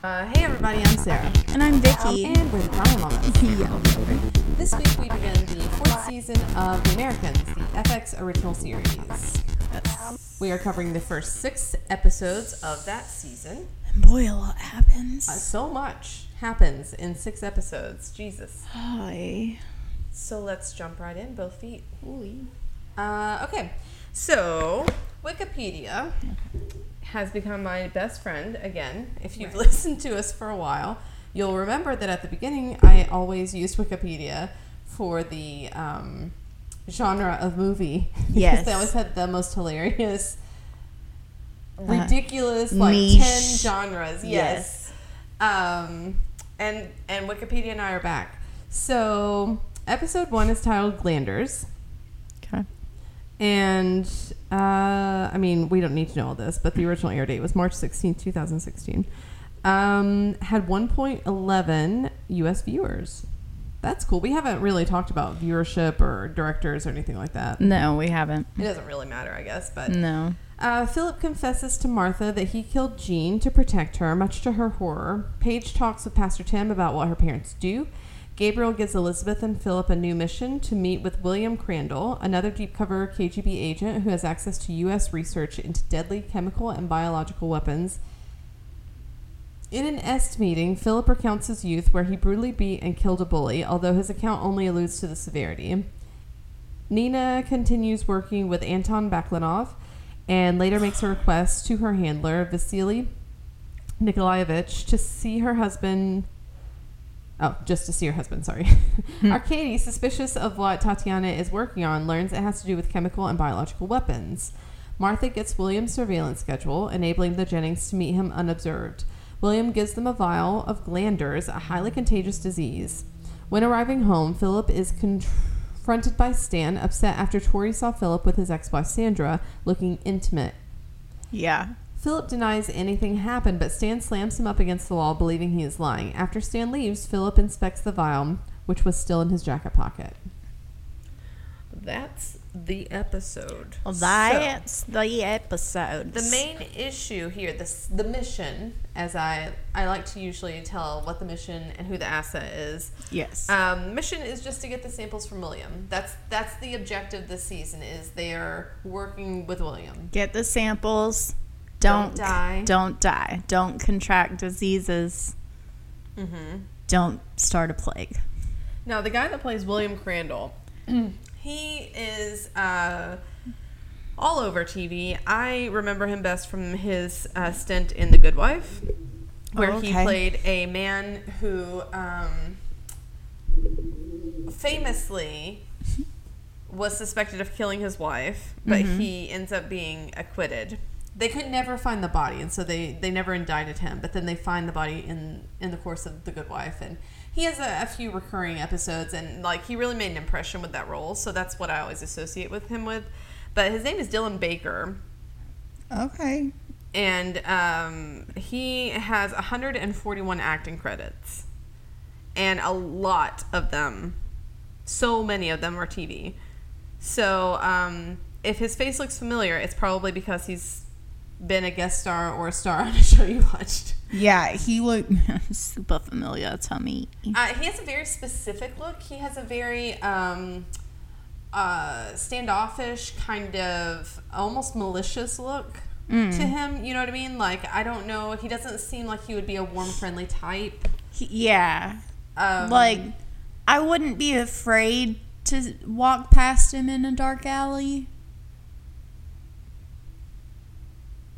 Uh, hey everybody, I'm Sarah. And I'm Vicky. And we're the Drama Mamas. yeah. This week we begin the fourth season of The Americans, the FX original series. We are covering the first six episodes of that season. And boy, a lot happens. Uh, so much happens in six episodes. Jesus. Hi. So let's jump right in, both feet. Uh, okay, so Wikipedia has become my best friend again. If you've listened to us for a while, you'll remember that at the beginning I always used Wikipedia for the um, genre of movie. because Yes. they always had the most hilarious, ridiculous, like niche. ten genres. Yes. Um, and and Wikipedia and I are back. So episode one is titled Glanders. And uh, I mean, we don't need to know all this, but the original air date was March 16th, 2016. Um, had 1.11 US viewers. That's cool. We haven't really talked about viewership or directors or anything like that. No, we haven't. It doesn't really matter, I guess. But No. uh, Philip confesses to Martha that he killed Jean to protect her, much to her horror. Paige talks with Pastor Tim about what her parents do. Gabriel gives Elizabeth and Philip a new mission to meet with William Crandall, another deep cover KGB agent who has access to U.S. research into deadly chemical and biological weapons. In an EST meeting, Philip recounts his youth where he brutally beat and killed a bully, although his account only alludes to the severity. Nina continues working with Anton Baklanov and later makes a request to her handler, Vasily Nikolaevich, to see her husband. Oh, just to see her husband, sorry. Hmm. Arcady, suspicious of what Tatiana is working on, learns it has to do with chemical and biological weapons. Martha gets William's surveillance schedule, enabling the Jennings to meet him unobserved. William gives them a vial of glanders, a highly contagious disease. When arriving home, Philip is confronted by Stan, upset after Tori saw Philip with his ex-wife Sandra, looking intimate. Yeah. Philip denies anything happened, but Stan slams him up against the wall, believing he is lying. After Stan leaves, Philip inspects the vial, which was still in his jacket pocket. That's the episode. Well, So- that's the episode. the main issue here, this the mission, as I I like to usually tell what the mission and who the asset is. Yes. Um, mission is just to get the samples from William. That's that's the objective this season. Is they are working with William. Get the samples. Don't Don't, die. Don't die. Don't contract diseases. Mm-hmm. Don't start a plague. Now the guy that plays William Crandall, he is uh, all over TV. I remember him best from his uh, stint in The Good Wife, where Oh, he played a man who um, famously was suspected of killing his wife, but Mhm. he ends up being acquitted. They could never find the body, and so they, they never indicted him. But then they find the body in in the course of The Good Wife, and he has a, a few recurring episodes, and like he really made an impression with that role. So that's what I always associate with him with. But his name is Dylan Baker, Okay. and um, he has 141 acting credits, and a lot of them, so many of them are TV. So um, if his face looks familiar, it's probably because he's been a guest star or a star on a show you watched. Yeah, he looked super familiar to me. Uh, he has a very specific look. He has a very um, uh, standoffish, kind of almost malicious look Mm. to him. You know what I mean? Like, I don't know. He doesn't seem like he would be a warm, friendly type. He- yeah. Um, like, I wouldn't be afraid to walk past him in a dark alley.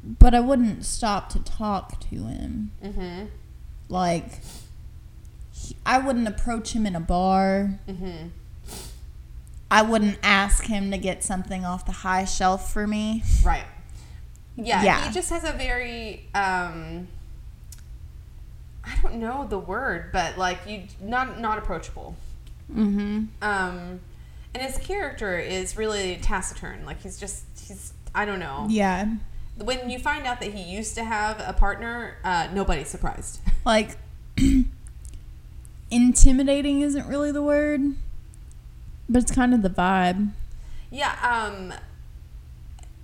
But I wouldn't stop to talk to him. Mm-hmm. Like, he- I wouldn't approach him in a bar. Mm-hmm. I wouldn't ask him to get something off the high shelf for me. Right. Yeah, Yeah. He just has a very um I don't know the word, but like you not not approachable. Mm-hmm. Um and his character is really taciturn. Like he's just he's I don't know. Yeah. When you find out that he used to have a partner, uh, nobody's surprised. Like, intimidating isn't really the word, but it's kind of the vibe. yeah, um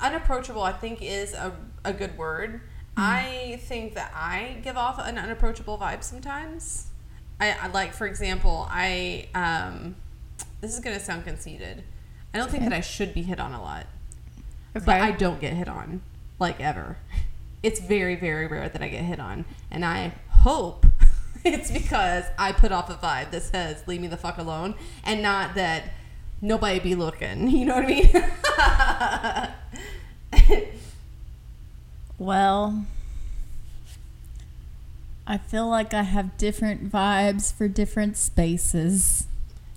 unapproachable I think is a, a good word. I think that I give off an unapproachable vibe sometimes. I, I like, for example, I um, this is gonna sound conceited. I don't think that I should be hit on a lot, but I don't get hit on like ever. It's very, very rare that I get hit on, and I hope it's because I put off a vibe that says "leave me the fuck alone," and not that nobody be looking. You know what I mean? Well, I feel like I have different vibes for different spaces.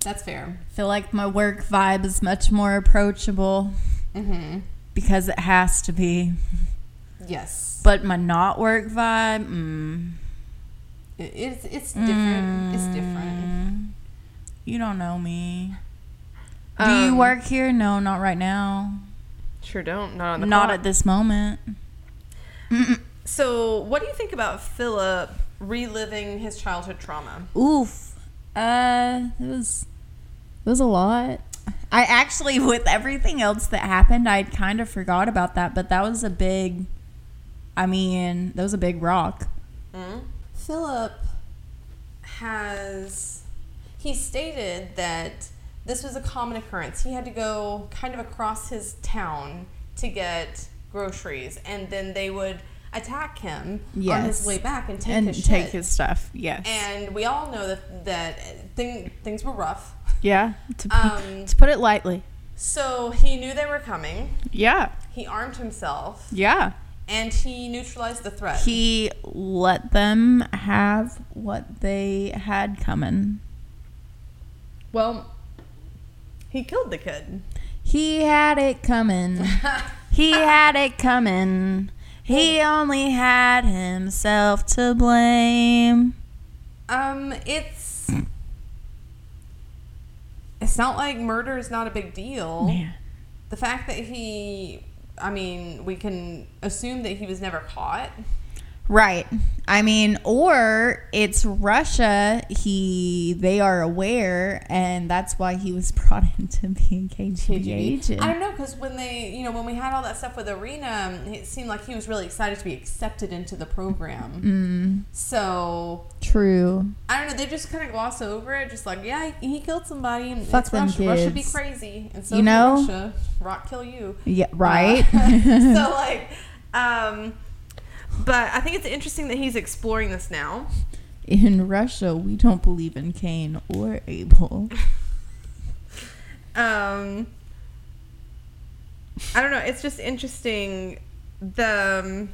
That's fair. I feel like my work vibe is much more approachable Mm-hmm. Because it has to be. Yes. But my not work vibe, mm, It- It's it's different. It's different. mm, you don't know me. Do Um, you work here? No, not right now. Sure don't. Not on the Not clock. at this moment. So, what do you think about Philip reliving his childhood trauma? Oof. Uh, it was it was a lot. I actually, with everything else that happened, I'd kind of forgot about that. But that was a big. I mean, that was a big rock. Mm-hmm. Philip has he stated that this was a common occurrence. He had to go kind of across his town to get groceries, and then they would attack him on his way back and take and his take shit. his stuff. Yes. And we all know that that thing, things were rough. Yeah. To put, Um, to put it lightly. so he knew they were coming. Yeah. He armed himself Yeah. and he neutralized the threat. He let them have what they had coming. well, he killed the kid. He had it coming. he had it coming. He only had himself to blame. Um, it's it's not like murder is not a big deal. Man. The fact that he, I mean, we can assume that he was never caught. Right. I mean, or it's Russia. He they are aware, and that's why he was brought in to be a KGB agent. I don't know because when they, you know, when we had all that stuff with Irina, it seemed like he was really excited to be accepted into the program. Mm, So true. I don't know. They just kind of gloss over it, just like, yeah, he, killed somebody. And Fuck them Russia. Russia be crazy, and so You know? Russia. Rock kill you. Yeah. Right. Uh, so like, um, but I think it's interesting that he's exploring this now. in Russia, we don't believe in Cain or Abel. Um, I don't know. It's just interesting the um,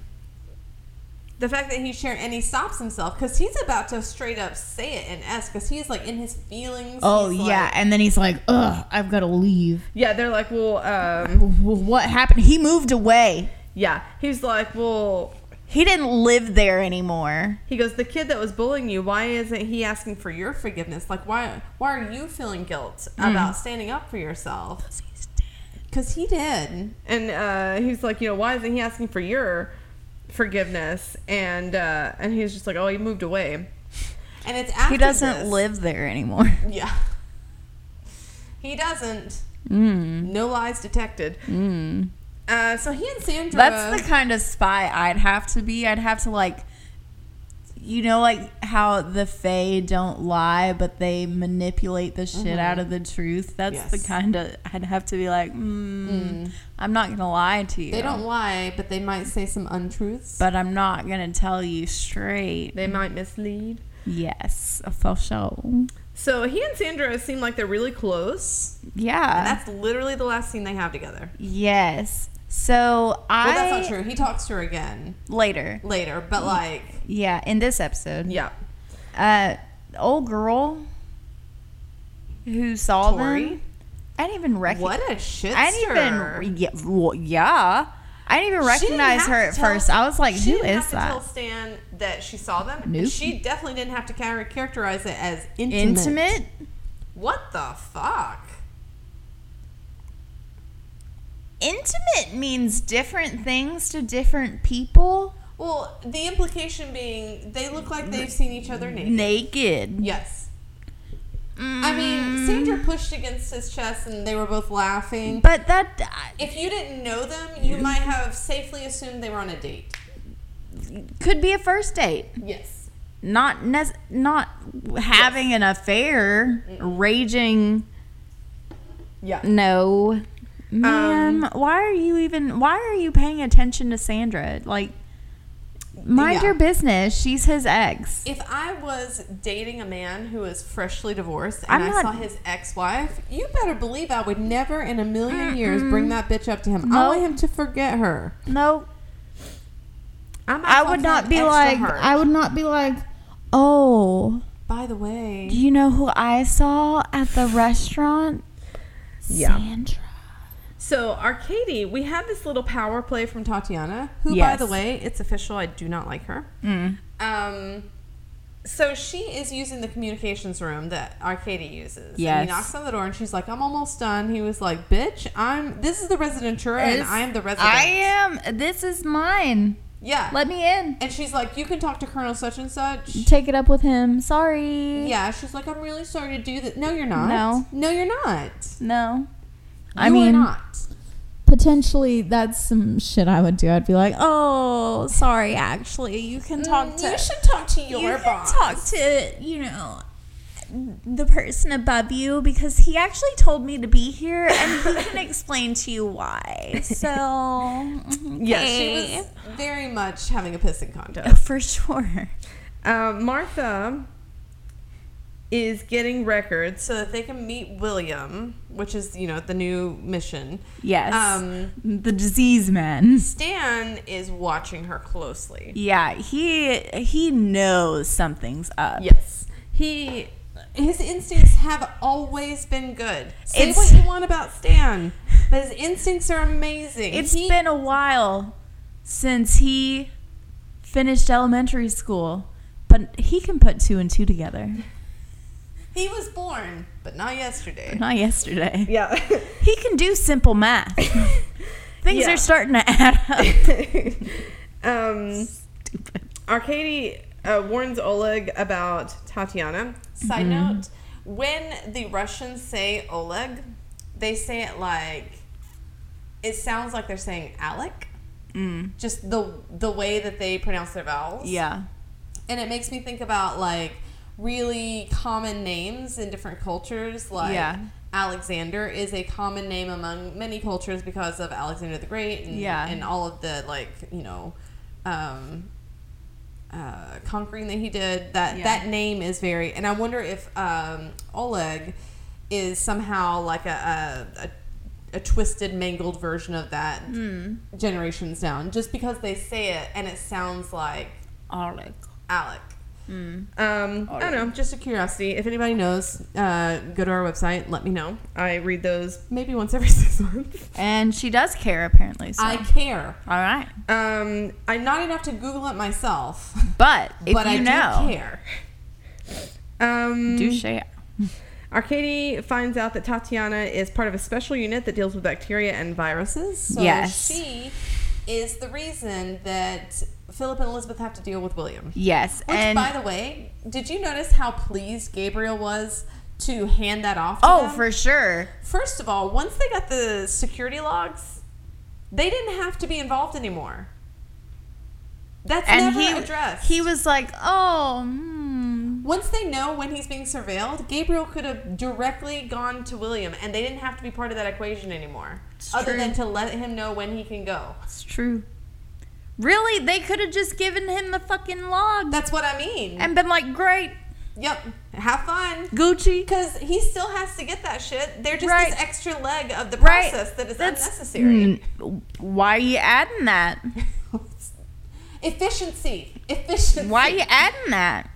the fact that he's sharing and he stops himself because he's about to straight up say it in est because he's like in his feelings. Oh yeah, like- and then he's like, "Ugh, I've got to leave." yeah. They're like, well, um, What happened? He moved away. yeah. He's like, well, He didn't live there anymore. He goes, the kid that was bullying you, why isn't he asking for your forgiveness? Like, why why are you feeling guilt about standing up for yourself? He's dead. Because he did. And uh, he's like, you know, why isn't he asking for your forgiveness? And uh, and he's just like, oh, he moved away. And it's after He doesn't this- live there anymore. Yeah. He doesn't. Mm. No lies detected. Mm. Uh, so he and Sandra. That's the kind of spy I'd have to be. I'd have to like, you know, like how the Fae don't lie, but they manipulate the shit out of the truth. That's the kind of I'd have to be like, mm, I'm not gonna lie to you. They don't lie, but they might say some untruths. but I'm not gonna tell you straight. they might mislead. Yes, for sure. So he and Sandra seem like they're really close. Yeah. And that's literally the last scene they have together. yes. So I Well, that's not true. He talks to her again later. later, but like, Yeah, in this episode. yeah. Uh, old girl who saw Tori? them. I didn't even recognize. What a shit I didn't even. Yeah, well, yeah. I didn't even She didn't recognize her at tell- first. I was like, "Who have to tell that?" Stan that she saw them. Nope. She definitely didn't have to characterize it as intimate. Intimate. What the fuck? Intimate means different things to different people. Well, the implication being they look like they've seen each other naked. Naked. yes. I mean, Sandra mm. pushed against his chest and they were both laughing. But that. Uh, if you didn't know them, you might have safely assumed they were on a date. could be a first date. Yes. Not not having an affair, raging. Yeah. No, man. Um, why are you even? Why are you paying attention to Sandra? Like, mind Yeah. your business. She's his ex. If I was dating a man who was freshly divorced and I'm I saw his ex-wife, you better believe I would never in a million years bring that bitch up to him. I want him to forget her. No, I, I would not be like. I would not be like. Oh, By the way, do you know who I saw at the restaurant? Yeah. Sandra. So, Arcady, we had this little power play from Tatiana, who, by the way, it's official. I do not like her. Mm. Um, so she is using the communications room that Arcady uses. And Yes. he knocks on the door, and she's like, "I'm almost done." He was like, "Bitch, I'm. This is the residentura, and I am the resident." I am. This is mine. Yeah. Let me in. and she's like, "You can talk to Colonel such and such." Take it up with him. Sorry. Yeah. She's like, "I'm really sorry to do that." No, you're not. No. No, you're not. No. You I are mean, not. potentially that's some shit I would do. I'd be like, "Oh, sorry. Actually, you can talk to Mm, you should talk to your you boss. can talk to you know the person above you because he actually told me to be here and he can explain to you why." So, Yeah, okay. she was very much having a pissing contest. for sure. Um, Martha is getting records so that they can meet William, which is, you know, the new mission. Yes. Um, the disease man. Stan is watching her closely. Yeah, he he knows something's up. Yes. He his instincts have always been good. Say It's- what you want about Stan, but his instincts are amazing. It's He- been a while since he finished elementary school, but he can put two and two together. He was born, but not yesterday. Not yesterday. Yeah. He can do simple math. Things Yeah. are starting to add up. um Stupid. Arcady uh, warns Oleg about Tatiana. Side note: When the Russians say Oleg, they say it like it sounds like they're saying Alec. Mm. Just the the way that they pronounce their vowels. Yeah. and it makes me think about like really common names in different cultures. Like Yeah. Alexander is a common name among many cultures because of Alexander the Great and, Yeah. and all of the like you know um, uh, conquering that he did. That Yeah. that name is very. And I wonder if um, Oleg is somehow like a. a, a a twisted, mangled version of that Hmm. generations down, just because they say it and it sounds like Alec. Alec. Mm. Um, I don't know, just a curiosity. If anybody knows, uh, go to our website. Let me know. I read those maybe once every six months. And she does care apparently. So. I care. All right. Um, I'm not enough to Google it myself, But if but you I know, do care. Um, do share. Arcady finds out that Tatiana is part of a special unit that deals with bacteria and viruses. So Yes. she is the reason that Philip and Elizabeth have to deal with William. Yes, Which, and by the way, did you notice how pleased Gabriel was to hand that off to oh, them? for sure. First of all, once they got the security logs, they didn't have to be involved anymore. That's And never he addressed. he was like, "Oh, hmm. Once they know when he's being surveilled, Gabriel could have directly gone to William, and they didn't have to be part of that equation anymore. It's other true. than to let him know when he can go. it's true." Really, they could have just given him the fucking log That's what I mean. and been like, "Great, yep. Have fun. Gucci." Because he still has to get that shit. They're just Right. this extra leg of the Right. process that is That's- unnecessary. Mm, Why are you adding that? Efficiency. Efficiency. Why are you adding that?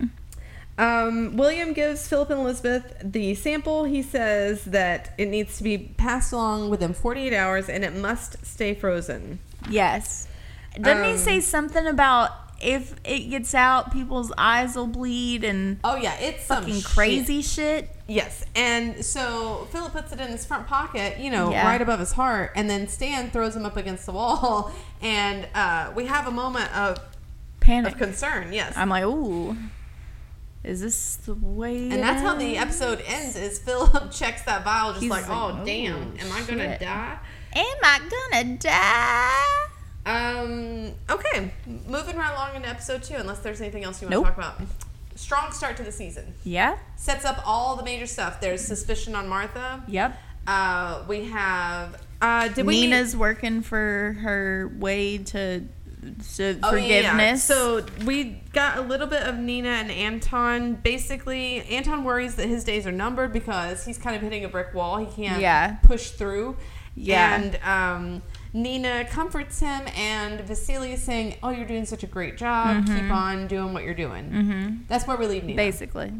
Um, William gives Philip and Elizabeth the sample. He says that it needs to be passed along within 48 hours and it must stay frozen. Yes. Doesn't he Um, say something about if it gets out, people's eyes will bleed and Oh, yeah. It's fucking shit. crazy shit? Yes. And so Philip puts it in his front pocket, you know, Yeah. right above his heart. And then Stan throws him up against the wall. And uh, we have a moment of, Panic. of concern. Yes. I'm like, ooh, is this the way? and that's how the episode ends is Philip checks that vial just like, like, oh, "Oh, damn. Am I going to die? Am I gonna die? Um. Okay. Moving right along into episode two, unless there's anything else you want Nope. to talk about. Strong start to the season. Yeah. Sets up all the major stuff. There's suspicion on Martha. Yep. Uh, we have. Uh, did we meet- Nina's working for her way to, to Oh, yeah, yeah. forgiveness. So we got a little bit of Nina and Anton. Basically, Anton worries that his days are numbered because he's kind of hitting a brick wall. He can't Yeah. push through. Yeah. And um, Nina comforts him, and Vasily is saying, "Oh, you're doing such a great job. Mm-hmm. Keep on doing what you're doing." That's where we leave Nina. basically,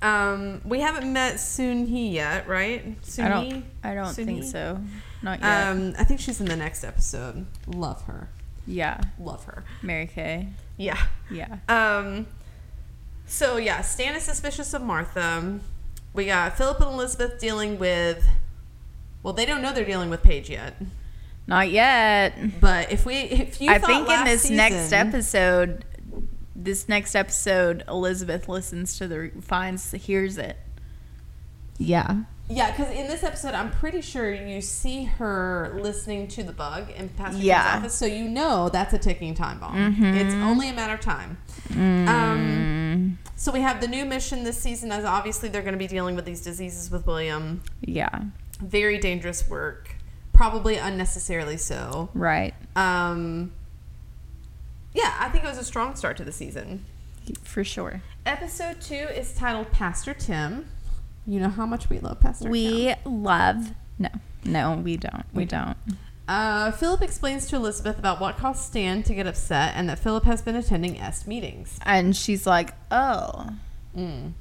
Um, we haven't met Soon Hee yet, right? Soon I don't. I don't think Soon-Hee? so. Not yet. Um, I think she's in the next episode. Love her. yeah. Love her. Mary Kay. Yeah. Yeah. Um, so yeah, Stan is suspicious of Martha. We got Philip and Elizabeth dealing with. Well, they don't know they're dealing with Paige yet. Not yet. But if we, if you, I thought think in last this next episode, this next episode, Elizabeth listens to the finds hears it. Yeah. yeah, because in this episode, I'm pretty sure you see her listening to the bug in Pastor Tim's Yeah. office, so you know that's a ticking time bomb. Mhm. It's only a matter of time. Mm. Um, so we have the new mission this season, as obviously they're going to be dealing with these diseases with William. Yeah. Very dangerous work, probably unnecessarily so. Right. Um, yeah, I think it was a strong start to the season. For sure. Episode two is titled Pastor Tim. You know how much we love Pastor Tim. We love. No. No, we don't. We don't. Uh, Philip explains to Elizabeth about what caused Stan to get upset and that Philip has been attending est meetings. And she's like, "Oh, Mm.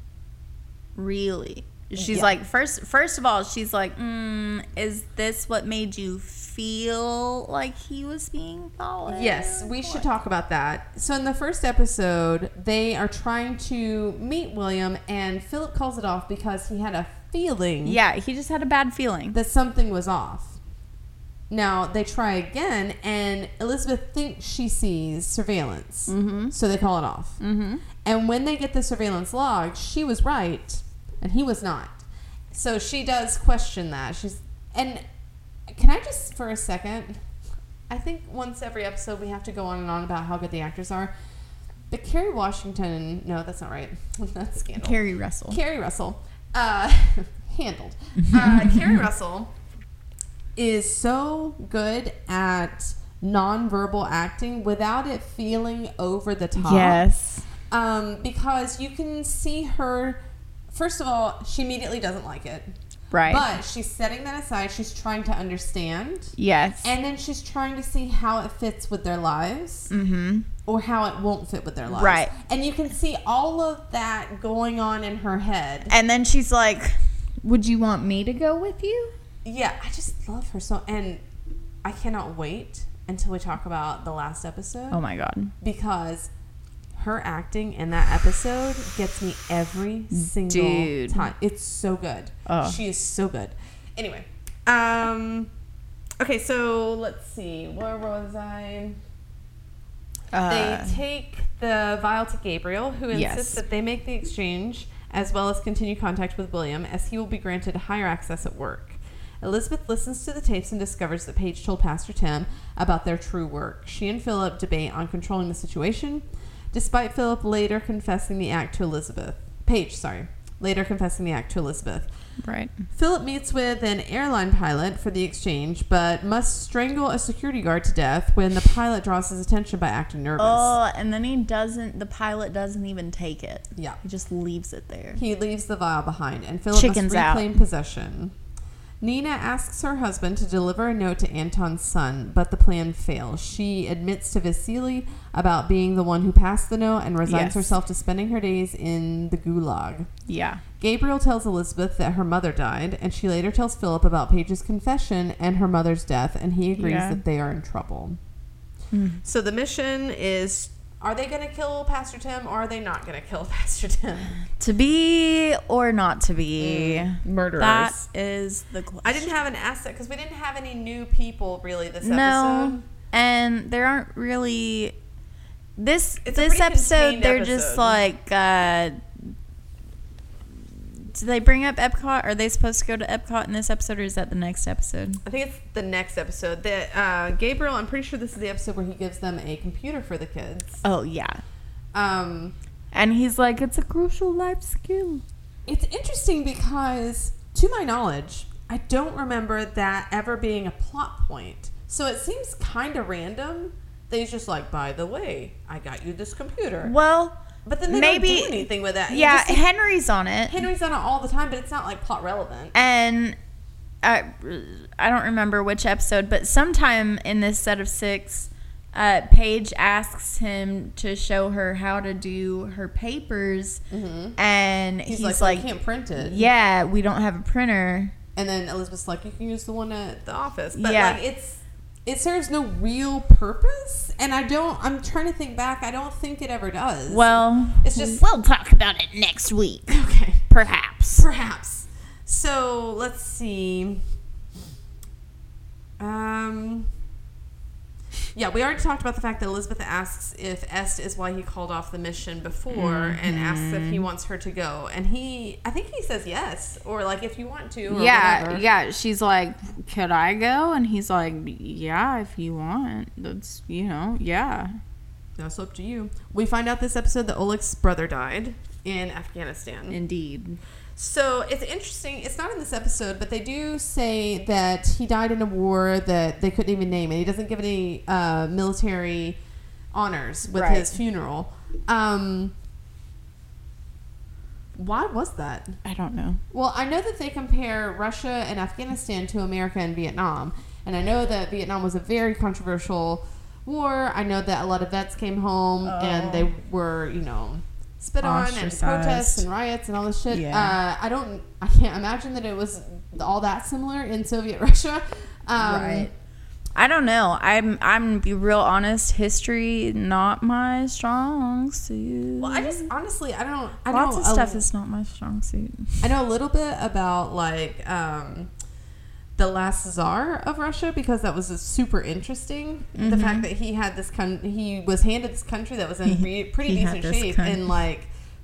really?" She's Yeah. like, first, first of all, she's like, mm, "Is this what made you feel like he was being followed?" Yes, we should talk about that. So in the first episode, they are trying to meet William, and Philip calls it off because he had a feeling Yeah, he just had a bad feeling. that something was off. Now they try again, and Elizabeth thinks she sees surveillance, Mm-hmm. so they call it off. Mm-hmm. And when they get the surveillance log, she was right, and he was not. So she does question that. She's and can I just for a second? I think once every episode we have to go on and on about how good the actors are. But Kerry Washington, no, that's not right. that's scandal. Keri Russell. Keri Russell, uh, handled. Uh, Keri Russell is so good at nonverbal acting without it feeling over the top. Yes. Um, because you can see her. First of all, she immediately doesn't like it. Right. But she's setting that aside. She's trying to understand. yes. And then she's trying to see how it fits with their lives mm-hmm. or how it won't fit with their lives. Right. And you can see all of that going on in her head. And then she's like, "Would you want me to go with you?" Yeah, I just love her so. And I cannot wait until we talk about the last episode Oh my god. because her acting in that episode gets me every single Dude. time. It's so good. Oh. She is so good. Anyway, um, okay, so let's see. Where was I? Uh, They take the vial to Gabriel, who insists Yes. that they make the exchange as well as continue contact with William, as he will be granted higher access at work. Elizabeth listens to the tapes and discovers that Paige told Pastor Tim about their true work. She and Philip debate on controlling the situation, despite Philip later confessing the act to Elizabeth. Paige, sorry, later confessing the act to Elizabeth. right. Philip meets with an airline pilot for the exchange, but must strangle a security guard to death when the pilot draws his attention by acting nervous. Oh, and then he doesn't. The pilot doesn't even take it. Yeah. He just leaves it there. He leaves the vial behind, and Philip Chickens must out. reclaim possession. Nina asks her husband to deliver a note to Anton's son, but the plan fails. She admits to Vasily about being the one who passed the note and resigns Yes. herself to spending her days in the gulag. Yeah. Gabriel tells Elizabeth that her mother died, and she later tells Philip about Paige's confession and her mother's death, and he agrees Yeah. that they are in trouble. Mm. So the mission is are they going to kill Pastor Tim or are they not going to kill Pastor Tim? To be or not to be. Murderers. That is the question. I didn't have an asset because we didn't have any new people really this No. episode. And there aren't really. This It's this pretty episode, they're just like uh, do they bring up Epcot? Are they supposed to go to Epcot in this episode, or is that the next episode? I think it's the next episode. That uh, Gabriel, I'm pretty sure this is the episode where he gives them a computer for the kids. Oh yeah, Um, and he's like, it's a crucial life skill. it's interesting because, to my knowledge, I don't remember that ever being a plot point. So it seems kind of random. That he's just like, by the way, I got you this computer. Well, But then they maybe don't do anything with that. Yeah, just Henry's on it, Henry's on it all the time, but it's not like plot relevant. and I I don't remember which episode, but sometime in this set of six, uh, Paige asks him to show her how to do her papers, and He's, he's, like, like, "Well, I can't print it. "Yeah, we don't have a printer." And then Elizabeth's like, you can use the one at the office. But Yeah. like it's it serves no real purpose. And I don't I'm trying to think back, I don't think it ever does. Well, It's just- we'll talk about it next week, okay. perhaps. Perhaps. So let's see. Um yeah, we already talked about the fact that Elizabeth asks if Est is why he called off the mission before and asks if he mm-hmm. wants her to go. And he, I think he says yes, or like if you want to. Or Yeah, whatever. yeah. She's like, "Could I go?" And he's like, "Yeah, if you want. That's you know, yeah." That's up to you. We find out this episode that Oleg's brother died in Afghanistan. Indeed. So it's interesting. It's not in this episode, but they do say that he died in a war that they couldn't even name, and he doesn't give any uh, military honors with Right. his funeral. Um, why was that? I don't know. Well, I know that they compare Russia and Afghanistan to America and Vietnam. And I know that Vietnam was a very controversial war. I know that a lot of vets came home and they were, you know, spit on and protests and riots and all this shit. Yeah. Uh, I don't, I can't imagine that it was all that similar in Soviet Russia. Um, I don't know. I'm I'm gonna be real honest. History not my strong suit. Well, I just honestly, I don't. I lots know of a- stuff is not my strong suit. I know a little bit about like um, the last czar of Russia because that was a super interesting. The Mm-hmm. fact that he had this con- he was handed this country that was in re- pretty He decent shape in like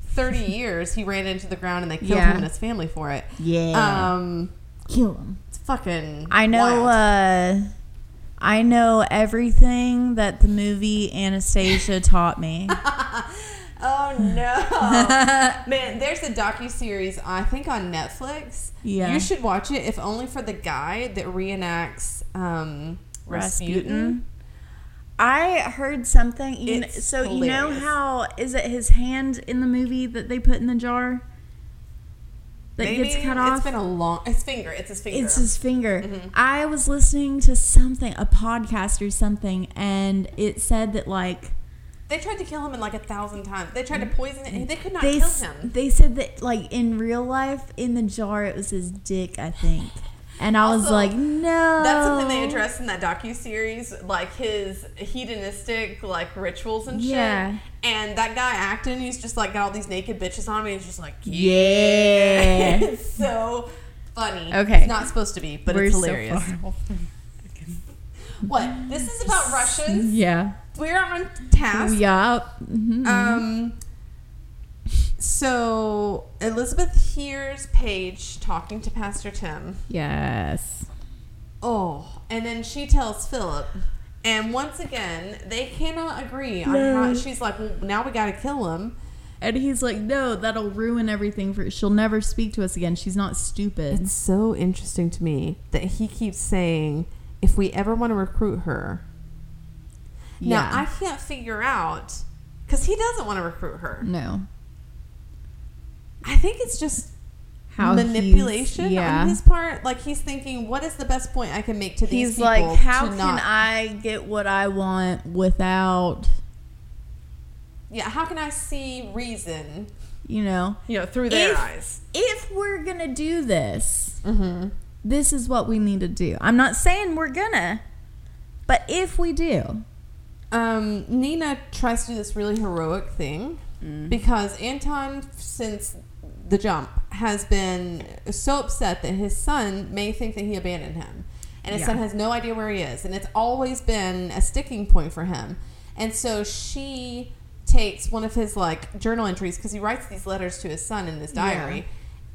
30 years. He ran into the ground and they killed Yeah. him and his family for it. Yeah, Um, kill him. it's fucking. I know. uh I know everything that the movie Anastasia taught me. Oh no, man! There's a docu series I think on Netflix. Yeah. you should watch it if only for the guy that reenacts um, Rasputin. I heard something. You know, so you know how is it his hand in the movie that they put in the jar that Maybe gets cut off? It's been a long. His finger. It's his finger. It's his finger. Mm-hmm. I was listening to something, a podcast or something, and it said that like they tried to kill him in like a thousand times. They tried to mm-hmm. poison it. They could not they kill him. they said that like in real life in the jar it was his dick, I think. And I was like, no. That's something they addressed in that docu series, like his hedonistic like rituals and shit. Yeah. And that guy acting, he's just like got all these naked bitches on me. He's just like, Yeah. it's so funny. Okay. it's not supposed to be, but We're it's so hilarious. far what? This is about Russians. Yeah. We're on task. Yeah. Mhm. Um. So Elizabeth hears Paige talking to Pastor Tim. yes. Oh, and then she tells Philip, and once again they cannot agree on how. She's like, well, now we got to kill him. And he's like, no, that'll ruin everything for She'll never speak to us again. She's not stupid. It's so interesting to me that he keeps saying, if we ever want to recruit her. Now I can't figure out because he doesn't want to recruit her. no. I think it's just How manipulation yeah. on his part. Like he's thinking, what is the best point I can make to these He's people? like, how to can not, I get what I want without, Yeah, how can I see reason? you know, You know, through their If- eyes. if we're gonna do this, Mm-hmm. this is what we need to do. I'm not saying we're gonna, but if we do, Um, Nina tries to do this really heroic thing Mm. because Anton, since the jump, has been so upset that his son may think that he abandoned him. And his Yeah. son has no idea where he is. And it's always been a sticking point for him. And so she takes one of his like journal entries because he writes these letters to his son in his diary.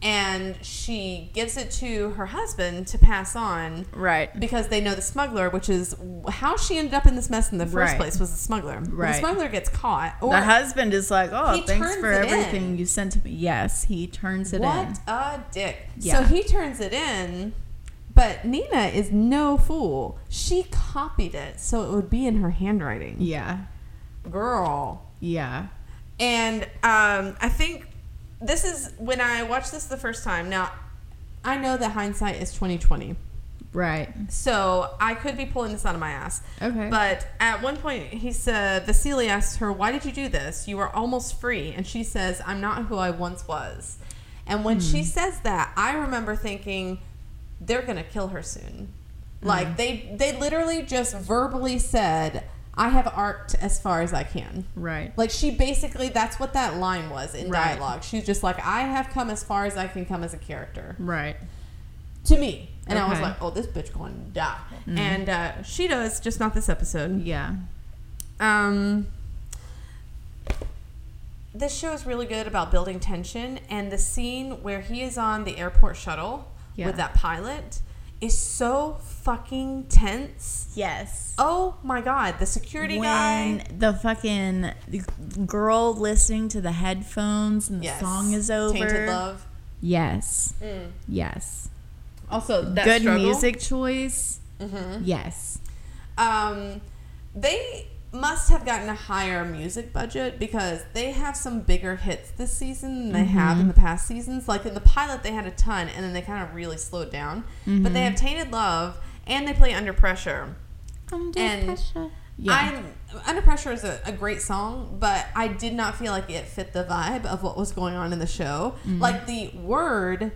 And she gives it to her husband to pass on Right. because they know the smuggler, which is how she ended up in this mess in the first Right. place was the smuggler. When Right. The smuggler gets caught. Or the husband is like, "Oh, thanks for everything in. you sent to me." Yes, he turns it what in. What a dick. Yeah. So he turns it in, but Nina is no fool. She copied it so it would be in her handwriting. Yeah. Girl. Yeah. And um, I think this is when I watched this the first time. Now, I know that hindsight is twenty twenty, Right. so I could be pulling this out of my ass. Okay. But at one point, he said, Vasily asks her, "Why did you do this? You are almost free." And she says, "I'm not who I once was." And when she hmm. says that, I remember thinking, "They're gonna kill her soon." Like hmm. they they literally just verbally said, "I have arced as far as I can." right. Like she basically that's what that line was in Right. dialogue. She's just like, I have come as far as I can come as a character. Right. To me. And I was like, Oh, this bitch going to die. And uh, she does, just not this episode. Yeah. Um this show is really good about building tension and the scene where he is on the airport shuttle Yeah. with that pilot is so fucking tense. Yes. Oh my god, the security when guy. the fucking girl listening to the headphones and the Yes. song is over. Tainted love. Yes. Mm. Yes. Also, that Good struggle. music choice. Mhm. Yes. Um, they must have gotten a higher music budget because they have some bigger hits this season than they have in mm-hmm. the past seasons. Like in the pilot, they had a ton, and then they kind of really slowed down. But they have mm-hmm. Tainted Love, and they play Under Pressure. Under And pressure. Yeah. I'm Under Pressure is a, a great song, but I did not feel like it fit the vibe of what was going on in the show. Mm-hmm. Like the word,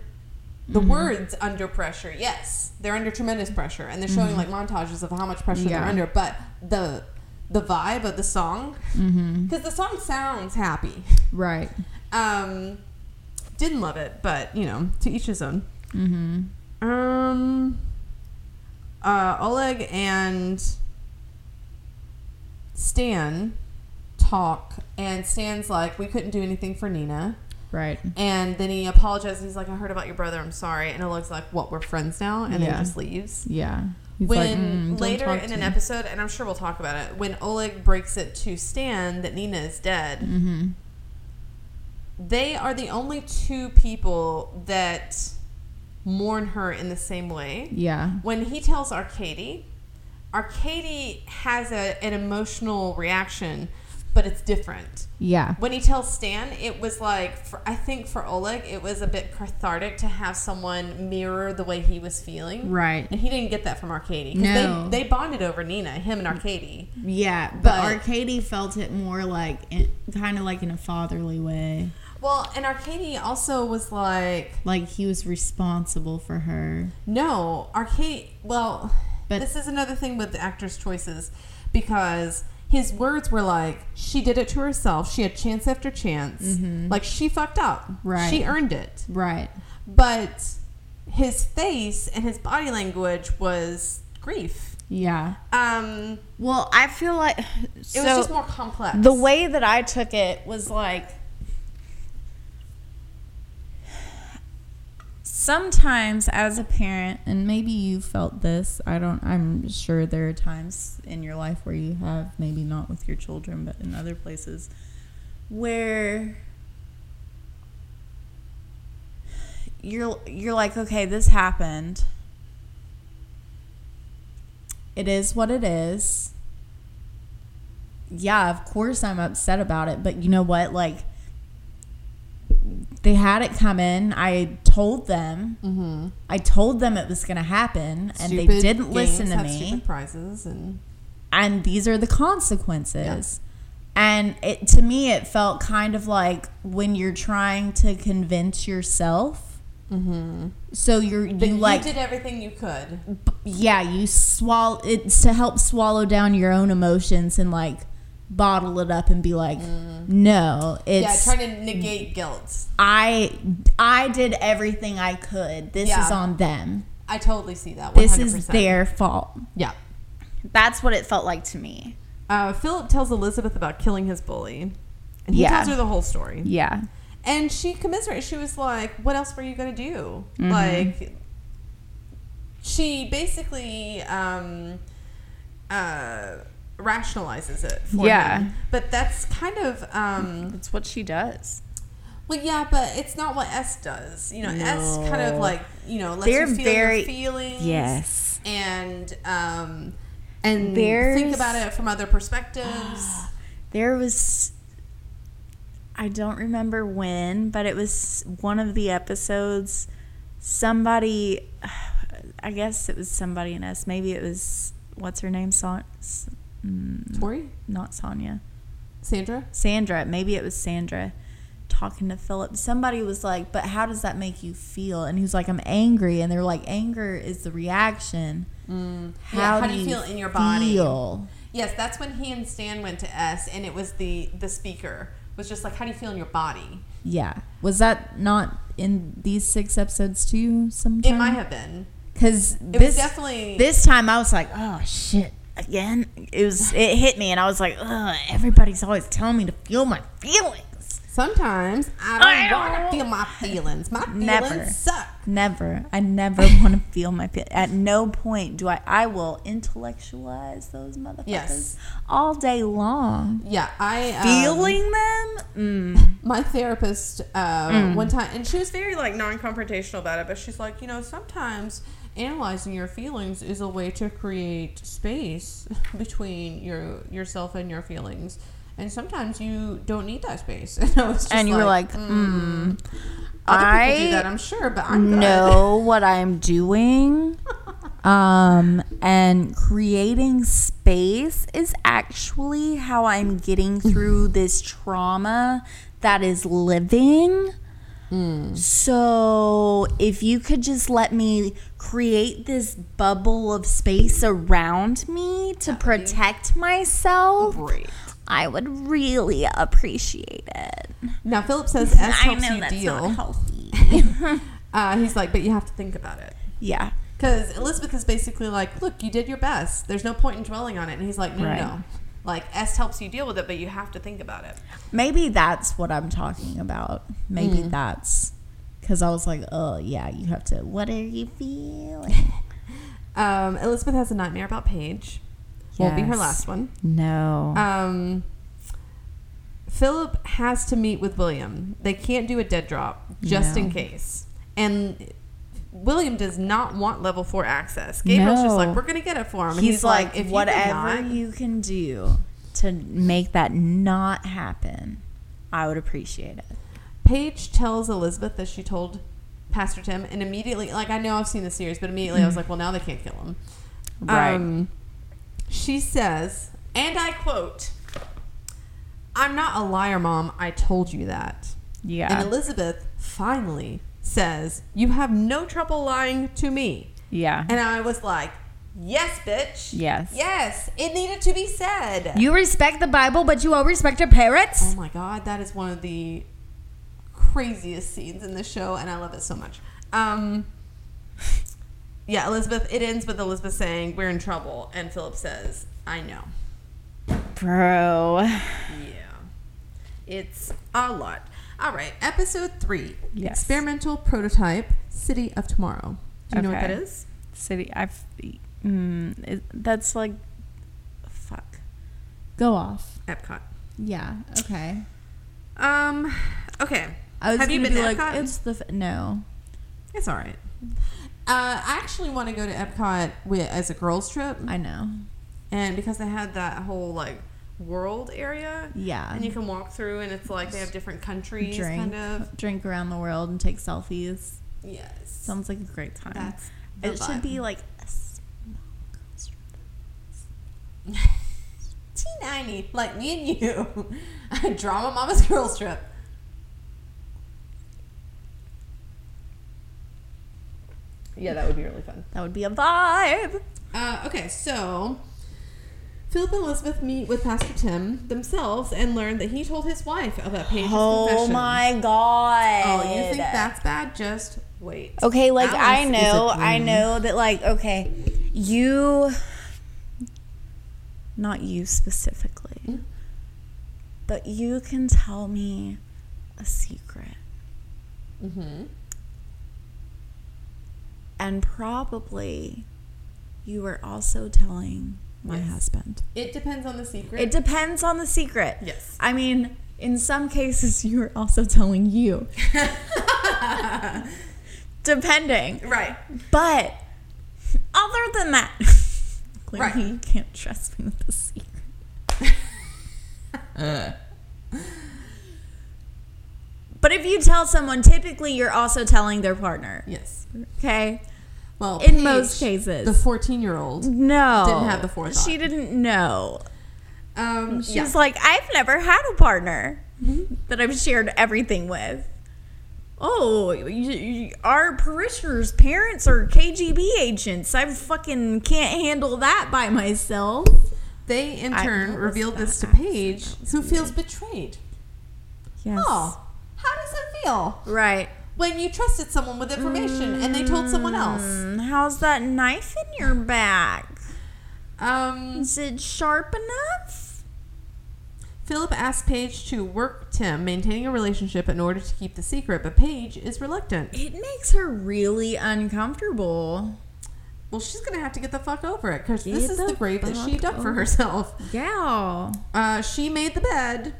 the words under pressure, yes, they're under tremendous pressure, and they're showing like montages of how much pressure they're under. But the the vibe of the song, mm-hmm. because the song sounds happy. Right. Um, didn't love it, but you know, to each his own. Mm-hmm. Um, uh, Oleg and Stan talk, and Stan's like, "We couldn't do anything for Nina," Right. and then he apologizes. He's like, "I heard about your brother. I'm sorry." And Oleg's like, "What? We're friends now," and then Yeah. he just leaves. Yeah. He's like, when "Mm, later in an me." episode, and I'm sure we'll talk about it, when Oleg breaks it to Stan that Nina is dead, Mhm. they are the only two people that mourn her in the same way. Yeah. when he tells Arcady, Arcady has a, an emotional reaction, but it's different. Yeah. When he tells Stan, it was like, for, I think for Oleg, it was a bit cathartic to have someone mirror the way he was feeling. Right. And he didn't get that from Arcady. No. They, they bonded over Nina, him and Arcady. Yeah, but, But- Arcady felt it more like, kind of like in a fatherly way. Well, and Arcady also was like, Like he was responsible for her. No, Arcade. Well, But- this is another thing with the actor's choices because his words were like, "She did it to herself. She had chance after chance. Like she fucked up. Right. She earned it." Right. But his face and his body language was grief. Yeah. Um, Well, I feel like it was just more complex. the way that I took it was like sometimes as a parent and maybe you felt this i don't i'm sure there are times in your life where you have maybe not with your children but in other places where you're you're like okay this happened it is what it is yeah, of course I'm upset about it, but you know what? Like they had it coming. I told them. mm-hmm. I told them it was going to happen and they didn't listen to me. Prizes and And these are the consequences. And it to me it felt kind of like when you're trying to convince yourself. mm-hmm. So you're you you like did everything you could. yeah, you swallow it's to help swallow down your own emotions and like bottle it up and be like, no, Mm. Yeah, it's trying to negate guilt. I I did everything I could. This Yeah. is on them. I totally see that. 100%. This is their fault. Yeah. That's what it felt like to me. Uh, Philip tells Elizabeth about killing his bully, and he Yeah. tells her the whole story. Yeah. And she commiserates. She was like, "What else were you gonna do?" Mhm. Like, she basically um, uh, rationalizes it. For Yeah. him. but that's kind of um, That's what she does. well, yeah, but it's not what est does. You know, est kind of like you know lets They're you feel very- your feelings. Yes. and um, and think about it from other perspectives. There was I don't remember when, but it was one of the episodes somebody I guess it was somebody in us. Maybe it was what's her name? Son, S- mm, Tori, not Sonia. Sandra. Sandra. Maybe it was Sandra talking to Philip. Somebody was like, "But how does that make you feel?" And he was like, "I'm angry." And they're like, "Anger is the reaction. Mm. How, Yeah, how do, do you feel in your body?" feel?" Yes, that's when he and Stan went to est, and it was the the speaker was just like, "How do you feel in your body?" Yeah. Was that not in these six episodes too? Sometime It might have been. because It this was definitely this time I was like, "Oh shit." Again, it was it hit me, and I was like! Everybody's always telling me to feel my feelings. Sometimes I don't want to feel my feelings. My feelings Never. suck. Never. I never want to feel my feelings. At no point do I. I will intellectualize those motherfuckers Yes. all day long. Yeah, I um, Feeling them. Mm. my therapist uh, Mm. one time, and she was very like non-confrontational about it, but she's like, you know, sometimes analyzing your feelings is a way to create space between your yourself and your feelings. And sometimes you don't need that space. And I was just And you were like, mm, mm, I do that, I'm sure, but I'm know what I'm doing. Um, and creating space is actually how I'm getting through this trauma that is living. So, if you could just let me create this bubble of space around me to That would be protect myself, Great. I would really appreciate it. Now Philip says est helps I know you that's deal. not healthy. Uh, he's like, but you have to think about it. yeah. Because Elizabeth is basically like, look, you did your best. There's no point in dwelling on it. And he's like, no, Right. no. Like, est helps you deal with it, but you have to think about it. Maybe that's what I'm talking about. Maybe Mm. that's because I was like, oh, yeah, you have to. What are you feeling? Um, Elizabeth has a nightmare about Paige. Won't be her last one. No. Um, Philip has to meet with William. They can't do a dead drop just No. in case. And William does not want level four access. Gabriel's just like, we're going to get it for him. And he's, like, if you whatever not- you can do to make that not happen, I would appreciate it. Paige tells Elizabeth that she told Pastor Tim, and immediately, like I know I've seen the series, but immediately I was like, well, now they can't kill him. Right. Um, she says, and I quote, "I'm not a liar, Mom. I told you that." Yeah. And Elizabeth finally says, "You have no trouble lying to me." yeah. And I was like, "Yes, bitch. Yes. Yes. It needed to be said." You respect the Bible, but you all respect your parents? Oh my god, that is one of the craziest scenes in the show, and I love it so much. Um, yeah, Elizabeth. It ends with Elizabeth saying, "We're in trouble," and Philip says, "I know." Bro. Yeah, it's a lot. All right, episode three. Yes. Experimental prototype, City of Tomorrow. Do you know what that is? City. I've. Mm, it, that's like. Fuck. Go off. Epcot. Yeah. Okay. Um. Okay. I was Have you been be to like, Epcot? it's the no. It's all right. Uh, I actually want to go to Epcot with, as a girls trip. I know. and because they had that whole like world area Yeah. and you can walk through and it's like they have different countries drink, kind of drink around the world and take selfies. yes Sounds like a great time. that's it should be like a small girls trip. T90 like me and you drama mama's girls trip yeah that would be really fun That would be a vibe. uh, okay so Philip and Elizabeth meet with Pastor Tim themselves and learn that he told his wife about Paige's Oh confession. my god. Oh, you think that's bad? Just wait. Okay, like I Alice is a know, I know that like okay, you not you specifically. Mm. But you can tell me a secret. Mm-hmm. And probably you were also telling my Yes. husband. It depends on the secret. It depends on the secret. Yes. I mean, in some cases, you were also telling you. Depending. right. But other than that, clearly Right. you can't trust me with the secret. Uh. But if you tell someone, typically you're also telling their partner. Yes. Okay? Well, In Paige, most cases. the 14 year old. No. Didn't have the forethought. She didn't know. Um, She's yeah. like, I've never had a partner that I've shared everything with. Oh, you, you, our parishioners' parents are KGB agents. I fucking can't handle that by myself. They in turn revealed this to Paige, who feels betrayed. Yes. Oh, how does it feel Right. when you trusted someone with information and they told someone else? Mm, how's that knife in your back? Um, Is it sharp enough? Philip asks Paige to work Tim, maintaining a relationship in order to keep the secret, but Paige is reluctant. It makes her really uncomfortable. Well, she's gonna have to get the fuck over it because this is the the grave that she dug for herself. Yeah. Uh, she made the bed.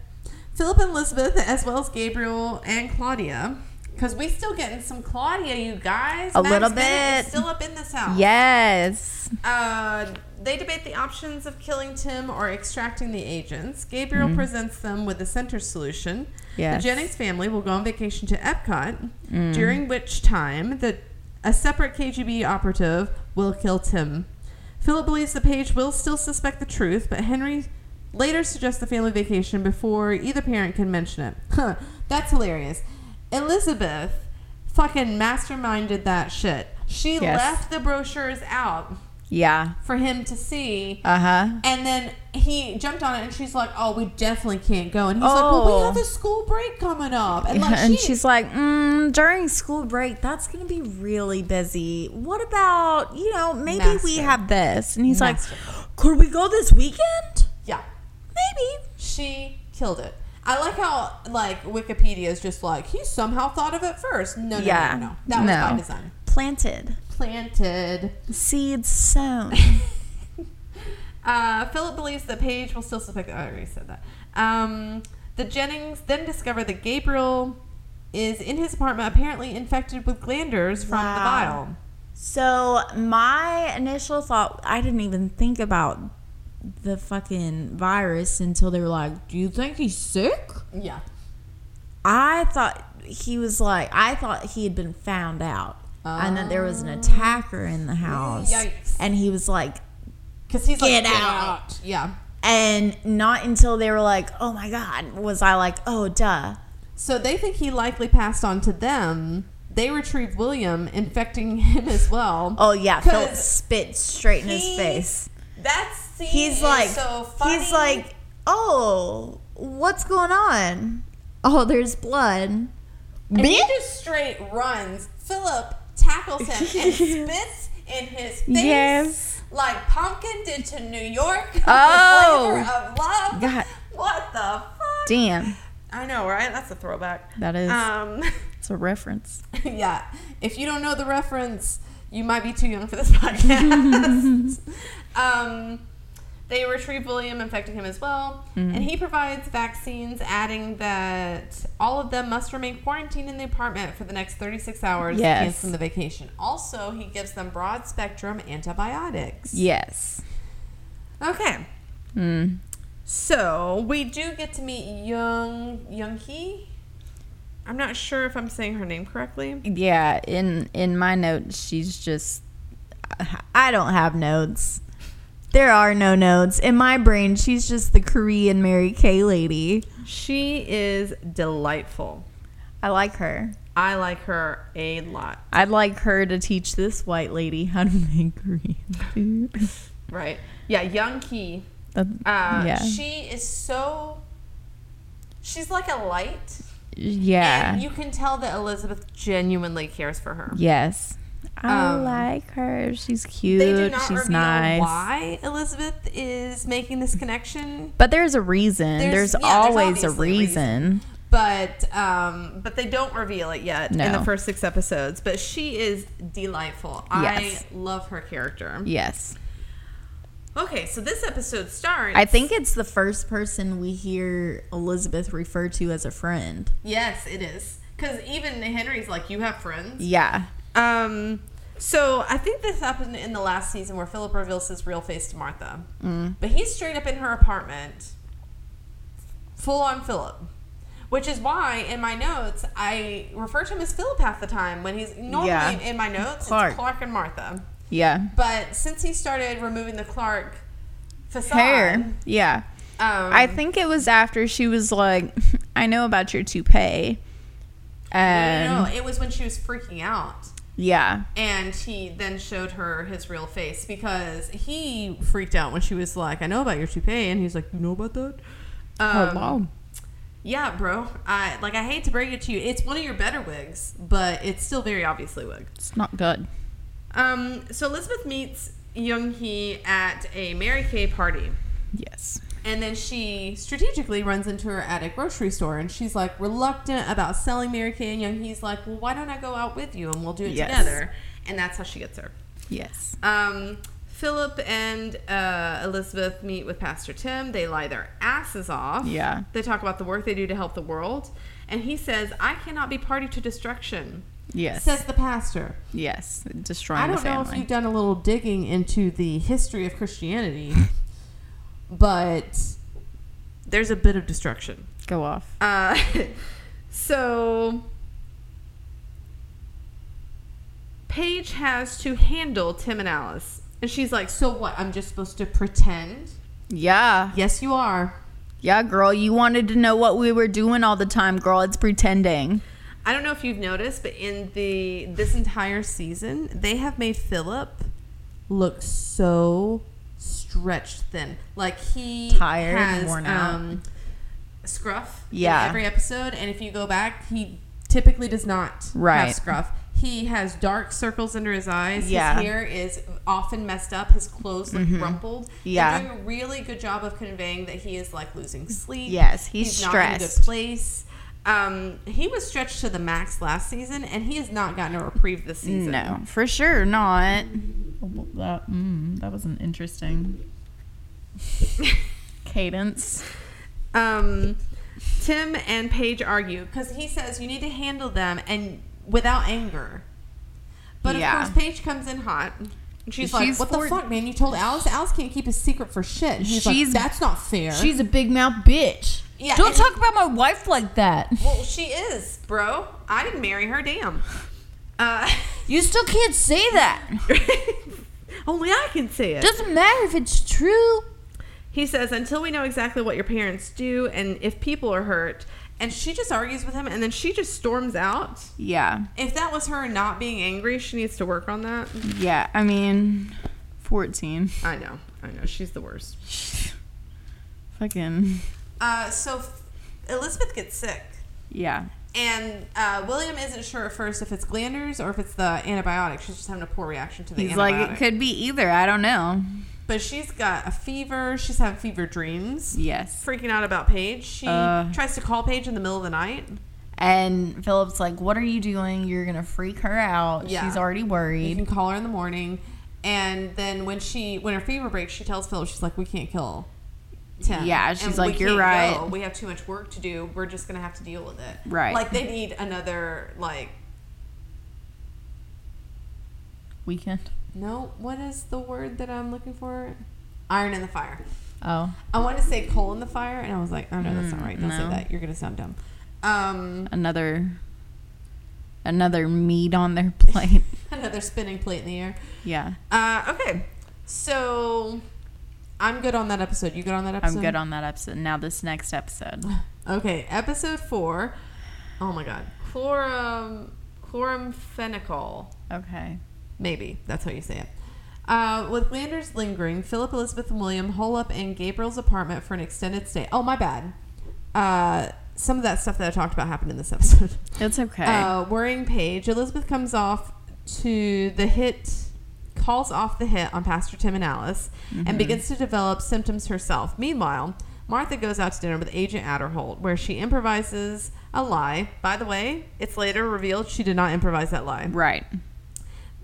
Philip and Elizabeth, as well as Gabriel and Claudia, because we're still getting some Claudia, you guys. A Max little bit. still up in this house. Yes. Uh, they debate the options of killing Tim or extracting the agents. Gabriel Mm-hmm. presents them with the center solution. Yes. The Jennings family will go on vacation to Epcot, Mm. during which time the a separate KGB operative will kill Tim. Philip believes the Paige will still suspect the truth, but Henry later suggests the family vacation before either parent can mention it. Huh, That's hilarious. Elizabeth fucking masterminded that shit. She Yes. left the brochures out Yeah. for him to see. Uh huh. And then he jumped on it, and she's like, "Oh, we definitely can't go." And he's like, "Well, Oh. we have a school break coming up." And like, and she, she's like, mm, during school break, that's going to be really busy. What about, you know, maybe we have this? And he's Master. like, could we go this weekend? Maybe. she killed it. I like how like Wikipedia is just like he somehow thought of it first. No, no, Yeah. no, no, no. That was No. by design. Planted. Planted. Seeds sown. Uh, Philip believes that Paige will still suspect. I already said that. Um, the Jennings then discover that Gabriel is in his apartment, apparently infected with glanders from the Wow. vial. so my initial thought, I didn't even think about the fucking virus until they were like, do you think he's sick? Yeah. I thought he was like, I thought he had been found out. and that there was an oh. attacker in the house. Yikes. And he was like, Because he's like, Get get out." out. Yeah. and not until they were like, oh my God, was I like, oh, duh. So they think he likely passed on to them. They retrieve William, infecting him as well. Oh, yeah. Philip spit straight in his face. That scene He's like, so funny. he's like, oh, what's going on? Oh, there's blood. and he just straight runs. Philip tackles him and spits in his face. Yes. Like Pumpkin did to New York. Oh. the flavor of love. God. What the fuck? Damn. I know, right? That's a throwback. That is, Um, it's a reference. yeah. If you don't know the reference, you might be too young for this podcast. um, they retrieve William, infecting him as well, Mm-hmm. and he provides vaccines, adding that all of them must remain quarantined in the apartment for the next 36 hours, Yes. canceling the vacation. Also, he gives them broad spectrum antibiotics. Yes. Okay. Mm. So we do get to meet Young Young Hee. I'm not sure if I'm saying her name correctly. Yeah, in in my notes, she's just. I don't have notes. There are no notes in my brain. She's just the Korean Mary Kay lady. She is delightful. I like her. I like her a lot. I'd like her to teach this white lady how to make Korean food. Right. Yeah, Young Hee. That- Uh, yeah, She is so. She's like a light. yeah, And you can tell that Elizabeth genuinely cares for her. yes. I Um, like her. She's cute. They do not She's nice. why Elizabeth is making this connection. But there's a reason. There's- There's, yeah, there's always a obviously a reason. But but um, but they don't reveal it yet in the first six episodes. But she is delightful. Yes. I love her character. Yes. Okay, so this episode starts. I think it's the first person we hear Elizabeth refer to as a friend. yes, it is because even Henry's like, "You have friends." Yeah. Um, so I think this happened in the last season where Philip reveals his real face to Martha. But he's straight up in her apartment, full on Philip. Which is why in my notes I refer to him as Philip half the time when he's normally Yeah. in my notes Clark. it's Clark and Martha. Yeah. But since he started removing the Clark facade, Hair. Yeah. um, I think it was after she was like, I know about your toupee. no, And no, no, it was when she was freaking out. Yeah. And he then showed her his real face because he freaked out when she was like, "I know about your toupee," and he's like, "You know about that?" Um, Yeah, bro. I like. I hate to break it to you, it's one of your better wigs, but it's still very obviously wig. It's not good. Um. So Elizabeth meets Young Hee at a Mary Kay party. Yes. And then she strategically runs into her at a grocery store and she's like reluctant about selling Mary Kay and Young Hee's like, Well, why don't I go out with you and we'll do it Yes. together? And that's how she gets her. Yes. Um, Philip and uh, Elizabeth meet with Pastor Tim. They lie their asses off. Yeah. They talk about the work they do to help the world. And he says, I cannot be party to destruction, Yes. says the pastor. yes. Destroying I don't know if you've done a little digging into the history of Christianity, but there's a bit of destruction. Go off. Uh, so Paige has to handle Tim and Alice. And she's like, So what? I'm just supposed to pretend? Yeah. Yes, you are. Yeah, girl. You wanted to know what we were doing all the time, girl. It's pretending. I don't know if you've noticed, but in the this entire season, they have made Philip look so stretched thin. Like he Tired has worn out. um scruff Yeah. in every episode and if you go back, he typically does not Right. have scruff. He has dark circles under his eyes. Yeah. His hair is often messed up. His clothes look rumpled. Yeah. They're doing a really good job of conveying that he is like losing sleep. Yes, he's not in a stressed. good place. Um, he was stretched to the max last season, and he has not gotten a reprieve this season. No, for sure not. That, mm, that was an interesting cadence. Um, Tim and Paige argue because he says you need to handle them and without anger. But Yeah. of course, Paige comes in hot. And she's, like, "What the fuck, man? You told Alice. Alice can't keep a secret for shit." And he's She's- like, "That's not fair." She's a big mouth bitch. Yeah, Don't talk about my wife like that. well, she is, bro. I didn't marry her. Damn. Uh, You still can't say that. only I can say it. Doesn't matter if it's true. He says, until we know exactly what your parents do and if people are hurt. And she just argues with him and then she just storms out. Yeah. If that was her not being angry, she needs to work on that. Yeah. I mean, 14. I know. I know. She's the worst. Fucking. Uh, so Elizabeth gets sick. Yeah. And uh, William isn't sure at first if it's glanders or if it's the antibiotic. She's just having a poor reaction to the He's antibiotic. like, it could be either. I don't know. but she's got a fever. She's having fever dreams. Yes. Freaking out about Paige. She Uh. tries to call Paige in the middle of the night. And Philip's like, what are you doing? You're going to freak her out. Yeah. She's already worried. You can call her in the morning, and then when she when her fever breaks, she tells Philip she's like, "We can't kill Tim." Yeah, she's and like, "You're right." go. We have too much work to do. We're just gonna have to deal with it." Right. Like they need another like Weekend. no. What is the word that I'm looking for? Iron in the fire. Oh. I want to say coal in the fire, and I was like, "Oh no, that's not Mm, right. Don't say that. You're gonna sound dumb." Um, Another. Another meat on their plate. another spinning plate in the air. yeah. Uh, okay, so I'm good on that episode. You good on that episode? I'm good on that episode. Now, this next episode. Okay, episode four. Oh my god. Chlorum chloramphenicol. Okay. Maybe. That's how you say it. Uh, with glanders lingering, Philip, Elizabeth, and William hole up in Gabriel's apartment for an extended stay. Oh, my bad. Uh, some of that stuff that I talked about happened in this episode. It's okay. Uh, worrying Paige, Elizabeth comes off to the hit, calls off the hit on Pastor Tim and Alice, Mm-hmm. and begins to develop symptoms herself. Meanwhile, Martha goes out to dinner with Agent Aderholt, where she improvises a lie. By the way, it's later revealed she did not improvise that lie. Right.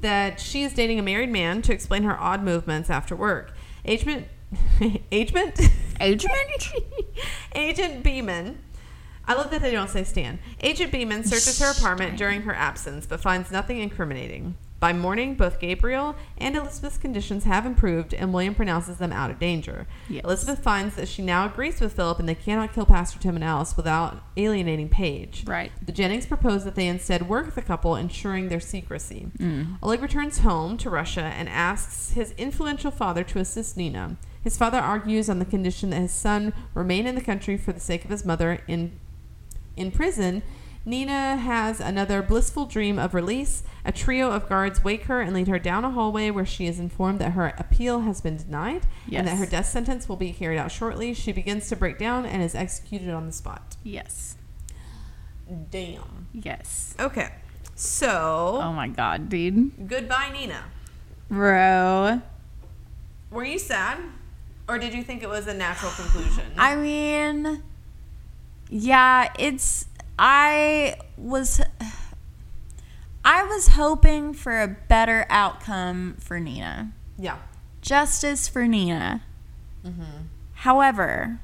That she is dating a married man to explain her odd movements after work. Agent, agent, Agent? Agent Beeman. I love that they don't say Stan. Agent Beeman searches her apartment during her absence, but finds nothing incriminating. By morning, both Gabriel and Elizabeth's conditions have improved, and William pronounces them out of danger. Yes. Elizabeth finds that she now agrees with Philip, and they cannot kill Pastor Tim and Alice without alienating Paige. Right. The Jennings propose that they instead work with the couple, ensuring their secrecy. Mm. Oleg returns home to Russia and asks his influential father to assist Nina. His father argues on the condition that his son remain in the country for the sake of his mother in in prison. Nina has another blissful dream of release. A trio of guards wake her and lead her down a hallway where she is informed that her appeal has been denied and that her death sentence will be carried out shortly. She begins to break down and is executed on the spot. Yes. Damn. Yes. Okay. So, Oh my god, dude. goodbye, Nina. Bro. Were you sad? Or did you think it was a natural conclusion? I mean, yeah, it's. I was. I was hoping for a better outcome for Nina. yeah. Justice for Nina. Mm-hmm. However,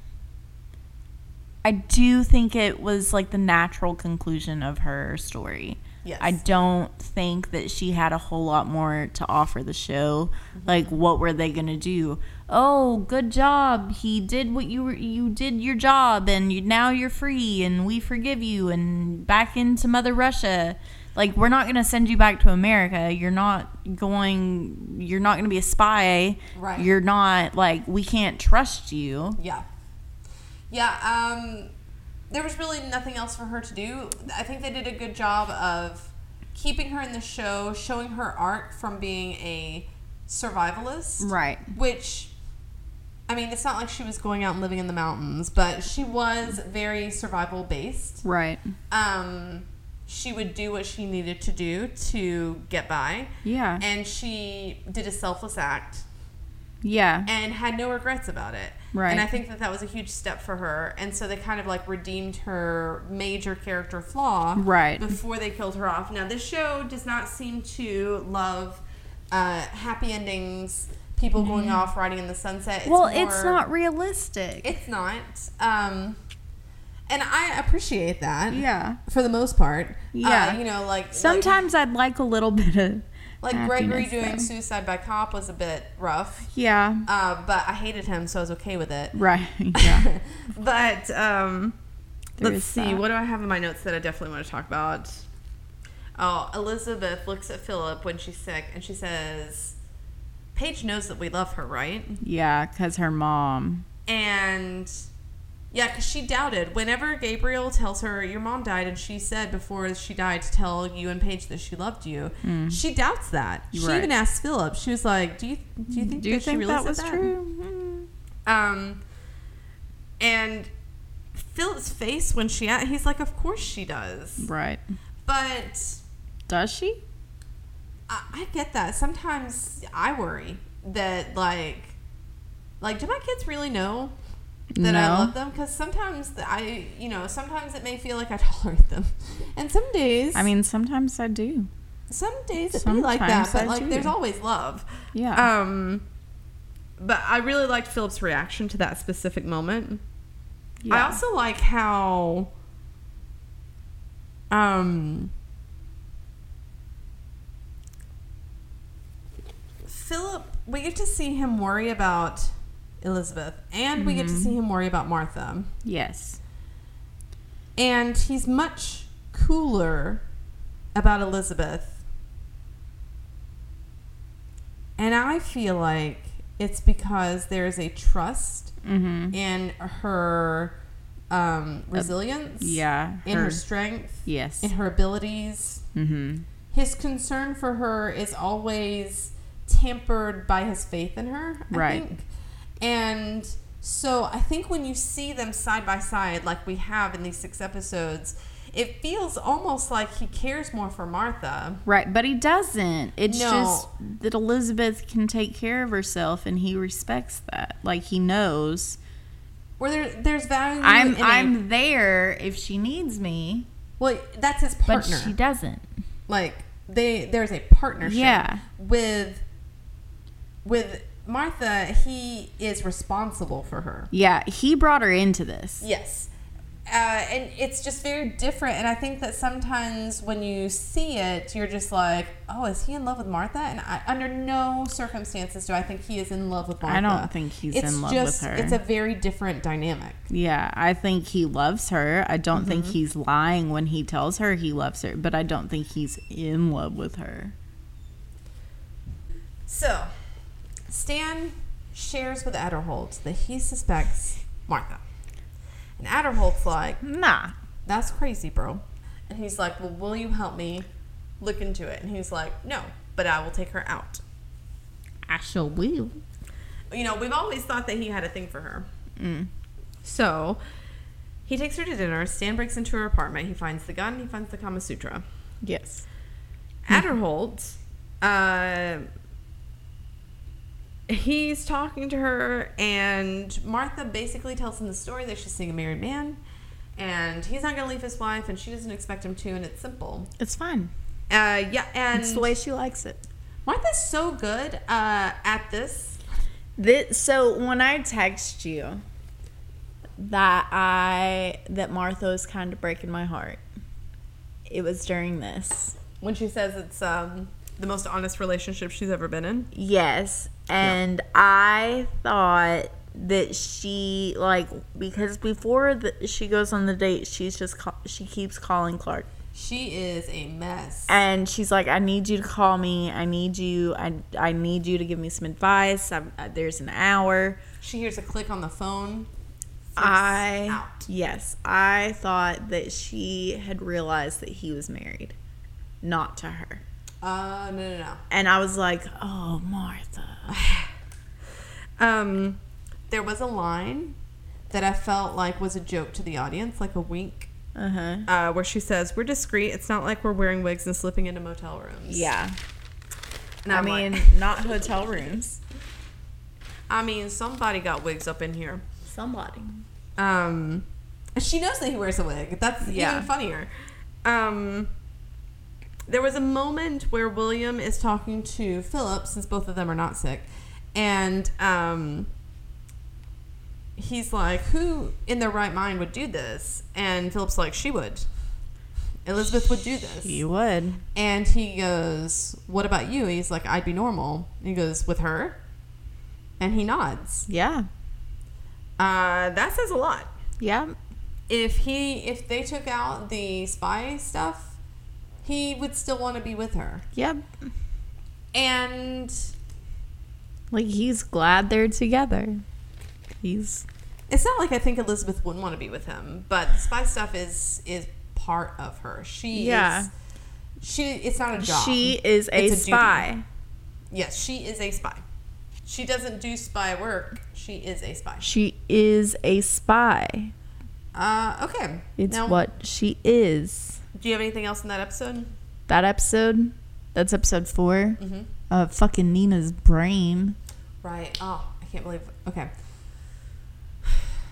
I do think it was like the natural conclusion of her story. Yes. I don't think that she had a whole lot more to offer the show. Like, what were they gonna do? Oh, good job! He did what you were. You did your job, and you now you're free, and we forgive you, and back into Mother Russia. Like, we're not gonna send you back to America. You're not going. You're not gonna be a spy. Right. You're not like we can't trust you. Yeah. Yeah, um, there was really nothing else for her to do. I think they did a good job of keeping her in the show, showing her arc from being a survivalist. Right. Which, I mean, it's not like she was going out and living in the mountains, but she was very survival based. Right. Um, she would do what she needed to do to get by. Yeah. And she did a selfless act Yeah. and had no regrets about it. Right. And I think that that was a huge step for her. And so they kind of like redeemed her major character flaw Right. before they killed her off. Now, this show does not seem to love uh, happy endings, people going off riding in the sunset. It's well, it's not realistic. It's not. Um, and I appreciate that. yeah. For the most part. Yeah. Uh, you know, like. like- Sometimes I'd like a little bit of Like, Gregory doing though. Suicide by Cop was a bit rough. Yeah. Uh, but I hated him, so I was okay with it. Right. Yeah. but um, let's see. that. What do I have in my notes that I definitely want to talk about? Oh, Elizabeth looks at Philip when she's sick, and she says, "Paige knows that we love her, right?" yeah, because her mom. And yeah, because she doubted. Whenever Gabriel tells her, "Your mom died," and she said before she died to tell you and Paige that she loved you, she doubts that. She Mm. Even asked Philip. She was like, "Do you do you think Do you that she think really that was that? true? Mm. Um, and Philip's face when she a- he's like, of course she does, Right. but Does she? I, I get that. Sometimes I worry that like, like, do my kids really know that I love them? Because sometimes I, you know, sometimes it may feel like I tolerate them, and some days, I mean, sometimes I do. some days it be like that, sometimes but I like, do. there's always love. Yeah. Um, but I really liked Philip's reaction to that specific moment. Yeah. I also like how um Philip we get to see him worry about Elizabeth and we get to see him worry about Martha. yes. And he's much cooler about Elizabeth. And I feel like it's because there's a trust Mm-hmm. in her um, resilience, Yeah. in her, strength, Yes. in her abilities. Mm-hmm. His concern for her is always tempered by his faith in her, I Right. think. And so I think when you see them side by side, like we have in these six episodes, it feels almost like he cares more for Martha. Right, but he doesn't. It's No. just that Elizabeth can take care of herself and he respects that. Like he knows Where there, there's value. I'm I'm there if she needs me, well, that's his partner. but she doesn't. like they, there's a partnership. Yeah. With, with Martha, he is responsible for her. Yeah, he brought her into this. Yes. Uh, and it's just very different. And I think that sometimes when you see it, you're just like, oh, is he in love with Martha? And I, under no circumstances do I think he is in love with Martha. I don't think he's it's in love just, with her. It's a very different dynamic. Yeah, I think he loves her. I don't think Mm-hmm. he's lying when he tells her he loves her, but I don't think he's in love with her. So, Stan shares with Aderholt that he suspects Martha. And Aderholt's like, Nah. that's crazy, bro. And he's like, well, will you help me look into it? And he's like, no, but I will take her out. I sure will. You know, we've always thought that he had a thing for her. Mm. So, he takes her to dinner. Stan breaks into her apartment. He finds the gun. He finds the Kama Sutra. Yes. Aderholt, uh, he's talking to her, and Martha basically tells him the story that she's seeing a married man, and he's not going to leave his wife, and she doesn't expect him to, and it's simple. It's fine. Uh, yeah, and It's the way she likes it. Martha's so good uh, at this. This, so when I text you that I that Martha was kind of breaking my heart, it was during this. When she says it's um, the most honest relationship she's ever been in. Yes, and I thought that she like because before the, she goes on the date, she's just call, she keeps calling Clark, She is a mess. and she's like, "I need you to call me. I need you. I I need you to give me some advice. I'm, uh, there's an hour." She hears a click on the phone. I out. yes, I thought that she had realized that he was married, not to her. Uh, no, no, no. And I was like, "Oh, Martha." Um, there was a line that I felt like was a joke to the audience, like a wink, Uh-huh. uh, where she says, "We're discreet. It's not like we're wearing wigs and slipping into motel rooms." Yeah. and I I'm like, mean, not hotel rooms. I mean, somebody got wigs up in here. Somebody. Um, she knows that he wears a wig. That's Yeah. even funnier. Um, there was a moment where William is talking to Philip, since both of them are not sick, and um, he's like, "Who in their right mind would do this?" And Philip's like, "She would. Elizabeth would do this." You would. And he goes, "What about you?" He's like, "I'd be normal." He goes, "With her?" And he nods. Yeah. Uh, that says a lot. Yeah. if he if they took out the spy stuff, he would still want to be with her. Yep. And Like he's glad they're together. He's it's not like I think Elizabeth wouldn't want to be with him, but spy stuff is is part of her. She Yeah. is she it's not a job. she is a, a duty. spy. yes, she is a spy. She doesn't do spy work. She is a spy. She is a spy. Uh okay. It's Now, what she is. Do you have anything else in that episode? That episode, that's episode 4 Mhm. Uh, fucking Nina's brain. Right. Oh, I can't believe. Okay.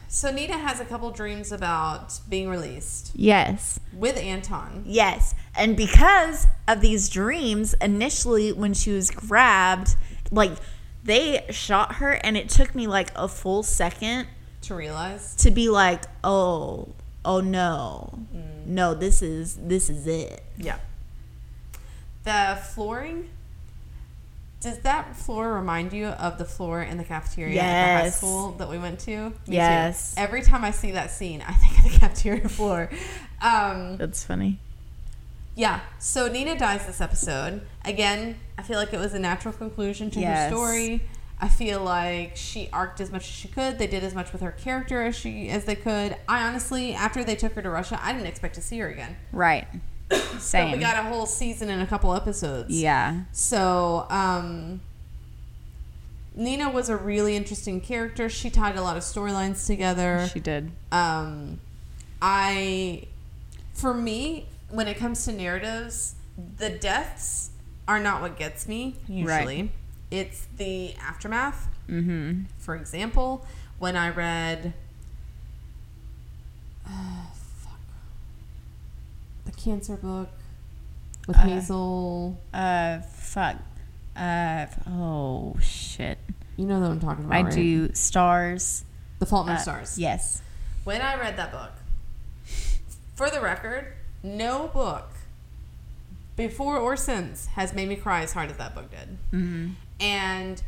So Nina has a couple dreams about being released Yes. with Anton. Yes. And because of these dreams, initially when she was grabbed, like they shot her and it took me like a full second To realize, to be like, "Oh, oh no. No, this is this is it." yeah. The flooring. Does that floor remind you of the floor in the cafeteria at the high school that we went to? Me too. Yes. Every time I see that scene, I think of the cafeteria floor. Um, That's funny. Yeah. So Nina dies this episode. Again, I feel like it was a natural conclusion to Yes. her story. I feel like she arced as much as she could. They did as much with her character as she as they could. I honestly, after they took her to Russia, I didn't expect to see her again. Right. But Same. we got a whole season and a couple episodes. yeah. So, um, Nina was a really interesting character. She tied a lot of storylines together She did. um, I, for me, when it comes to narratives, the deaths are not what gets me usually. It's the aftermath. Mhm. For example, when I read fuck. The cancer book with Uh, Hazel. Uh, fuck. Uh, oh shit. You know what I'm talking about. I right? do stars. The Fault in Our Uh, Stars. Yes. When I read that book, for the record, no book before or since has made me cry as hard as that book did. Mm-hmm. And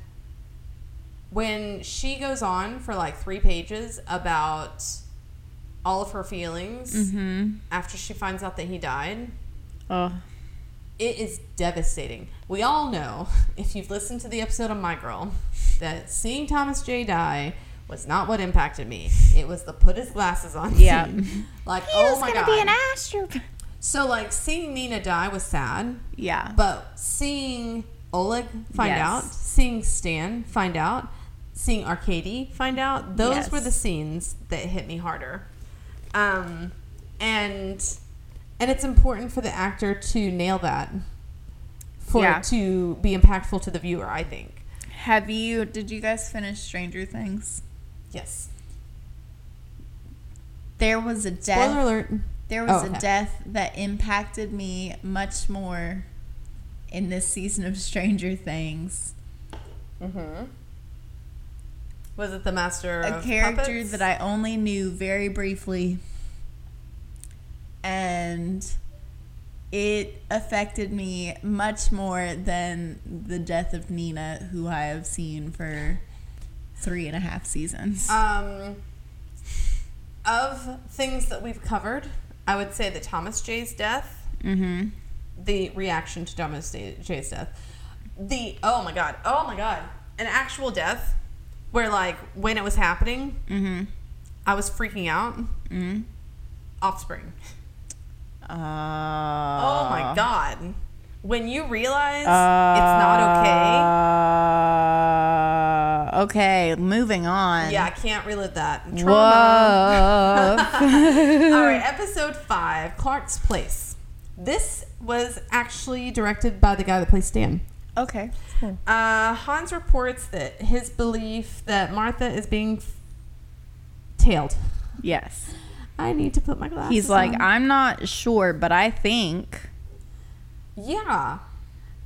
when she goes on for like three pages about all of her feelings Mm-hmm. after she finds out that he died, Oh. it is devastating. We all know, if you've listened to the episode on My Girl, that seeing Thomas J die was not what impacted me. It was the put his glasses on Yeah. scene. Like, oh my god. astro. so like seeing Nina die was sad, Yeah. but seeing Oleg find Yes. out, seeing Stan find out, seeing Arkady find out, those Yes. were the scenes that hit me harder. Um, and and it's important for the actor to nail that for Yeah. it to be impactful to the viewer. I think. Have you? Did you guys finish Stranger Things? Yes. There was a death. Spoiler alert. There was Oh, a death that impacted me much more in this season of Stranger Things. Mm-hmm. Was it the master? A of character Puppets? that I only knew very briefly. And it affected me much more than the death of Nina, who I have seen for three and a half seasons. Um, of things that we've covered, I would say that Thomas J's death, mm-hmm. The reaction to Thomas J's death, the oh my god, oh my god, an actual death, where like when it was happening, Mm-hmm. I was freaking out. Mm-hmm. Offspring. Uh, Oh my god. When you realize Uh, it's not okay. Okay, moving on. Yeah, I can't relive that. Trauma. All right, episode five, Clark's Place. This was actually directed by the guy that plays Stan. okay. Cool. Uh, Hans reports that his belief that Martha is being tailed. Yes. I need to put my glasses on. He's like, on. I'm not sure, but I think. yeah.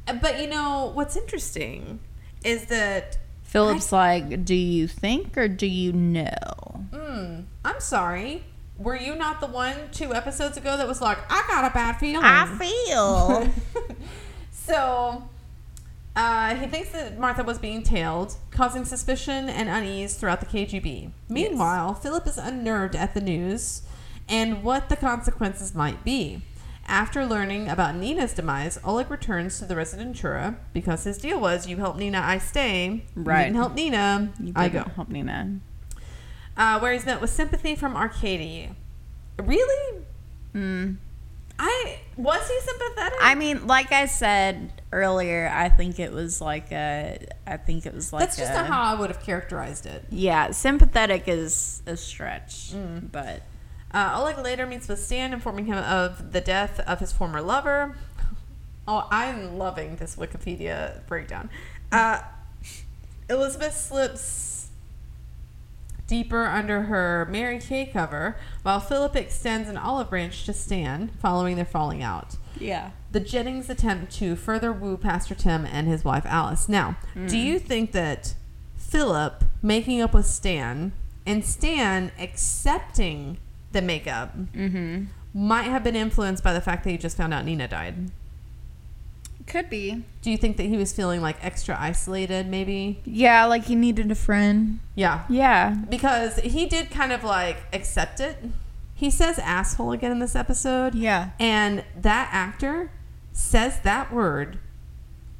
Uh, But you know, what's interesting is that, Philip's like, do you think or do you know? hmm, I'm sorry. Were you not the one two episodes ago that was like, I got a bad feeling? I feel. so uh, he thinks that Martha was being tailed, causing suspicion and unease throughout the KGB. Meanwhile, Philip is unnerved at the news and what the consequences might be. After learning about Nina's demise, Oleg returns to the Rezidentura because his deal was you help Nina, I stay. You Right. didn't help Nina, You I go. Help Nina. Uh, where he's met with sympathy from Arkady. Really? Mm. I was he sympathetic? I mean, like I said earlier, I think it was like a. I think it was like That's just a, not how I would have characterized it. Yeah, sympathetic is a stretch, Mm. but Uh, Oleg later meets with Stan, informing him of the death of his former lover. Oh, I'm loving this Wikipedia breakdown. Uh, Elizabeth slips deeper under her Mary Kay cover, while Philip extends an olive branch to Stan, following their falling out. yeah. The Jennings attempt to further woo Pastor Tim and his wife Alice. Now, do you think that Philip making up with Stan and Stan accepting the makeup Mm-hmm. might have been influenced by the fact that he just found out Nina died? Could be. Do you think that he was feeling like extra isolated, maybe? Yeah, like he needed a friend. Yeah. Yeah. Because he did kind of like accept it. He says asshole again in this episode. Yeah. And that actor says that word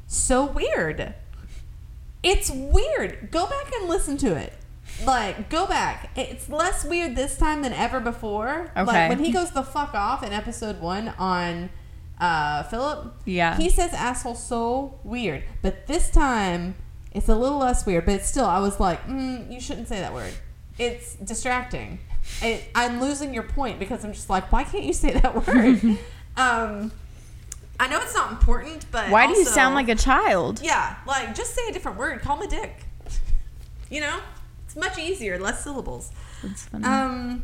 so weird. It's weird. Go back and listen to it. Like, go back. It's less weird this time than ever before. Okay. Like, when he goes the fuck off in episode one on uh, Philip, Yeah. he says asshole so weird. But this time, it's a little less weird. But still, I was like, mm, you shouldn't say that word. It's distracting. It, I'm losing your point because I'm just like, why can't you say that word? um, I know it's not important, but Why do you sound like a child? yeah? Like, just say a different word. Call him a dick. You know, it's much easier, less syllables. That's funny. Um,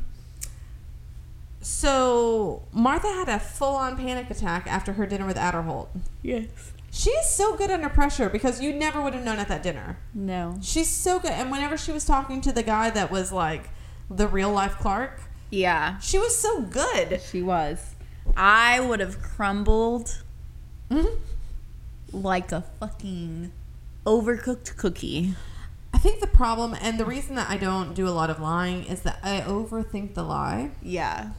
So Martha had a full-on panic attack after her dinner with Aderholt. Yes. She's so good under pressure because you never would have known at that dinner. No. She's so good. And whenever she was talking to the guy that was like the real life Clark, Yeah. she was so good. She was. I would have crumbled Mhm. like a fucking overcooked cookie. I think the problem and the reason that I don't do a lot of lying is that I overthink the lie. Yeah.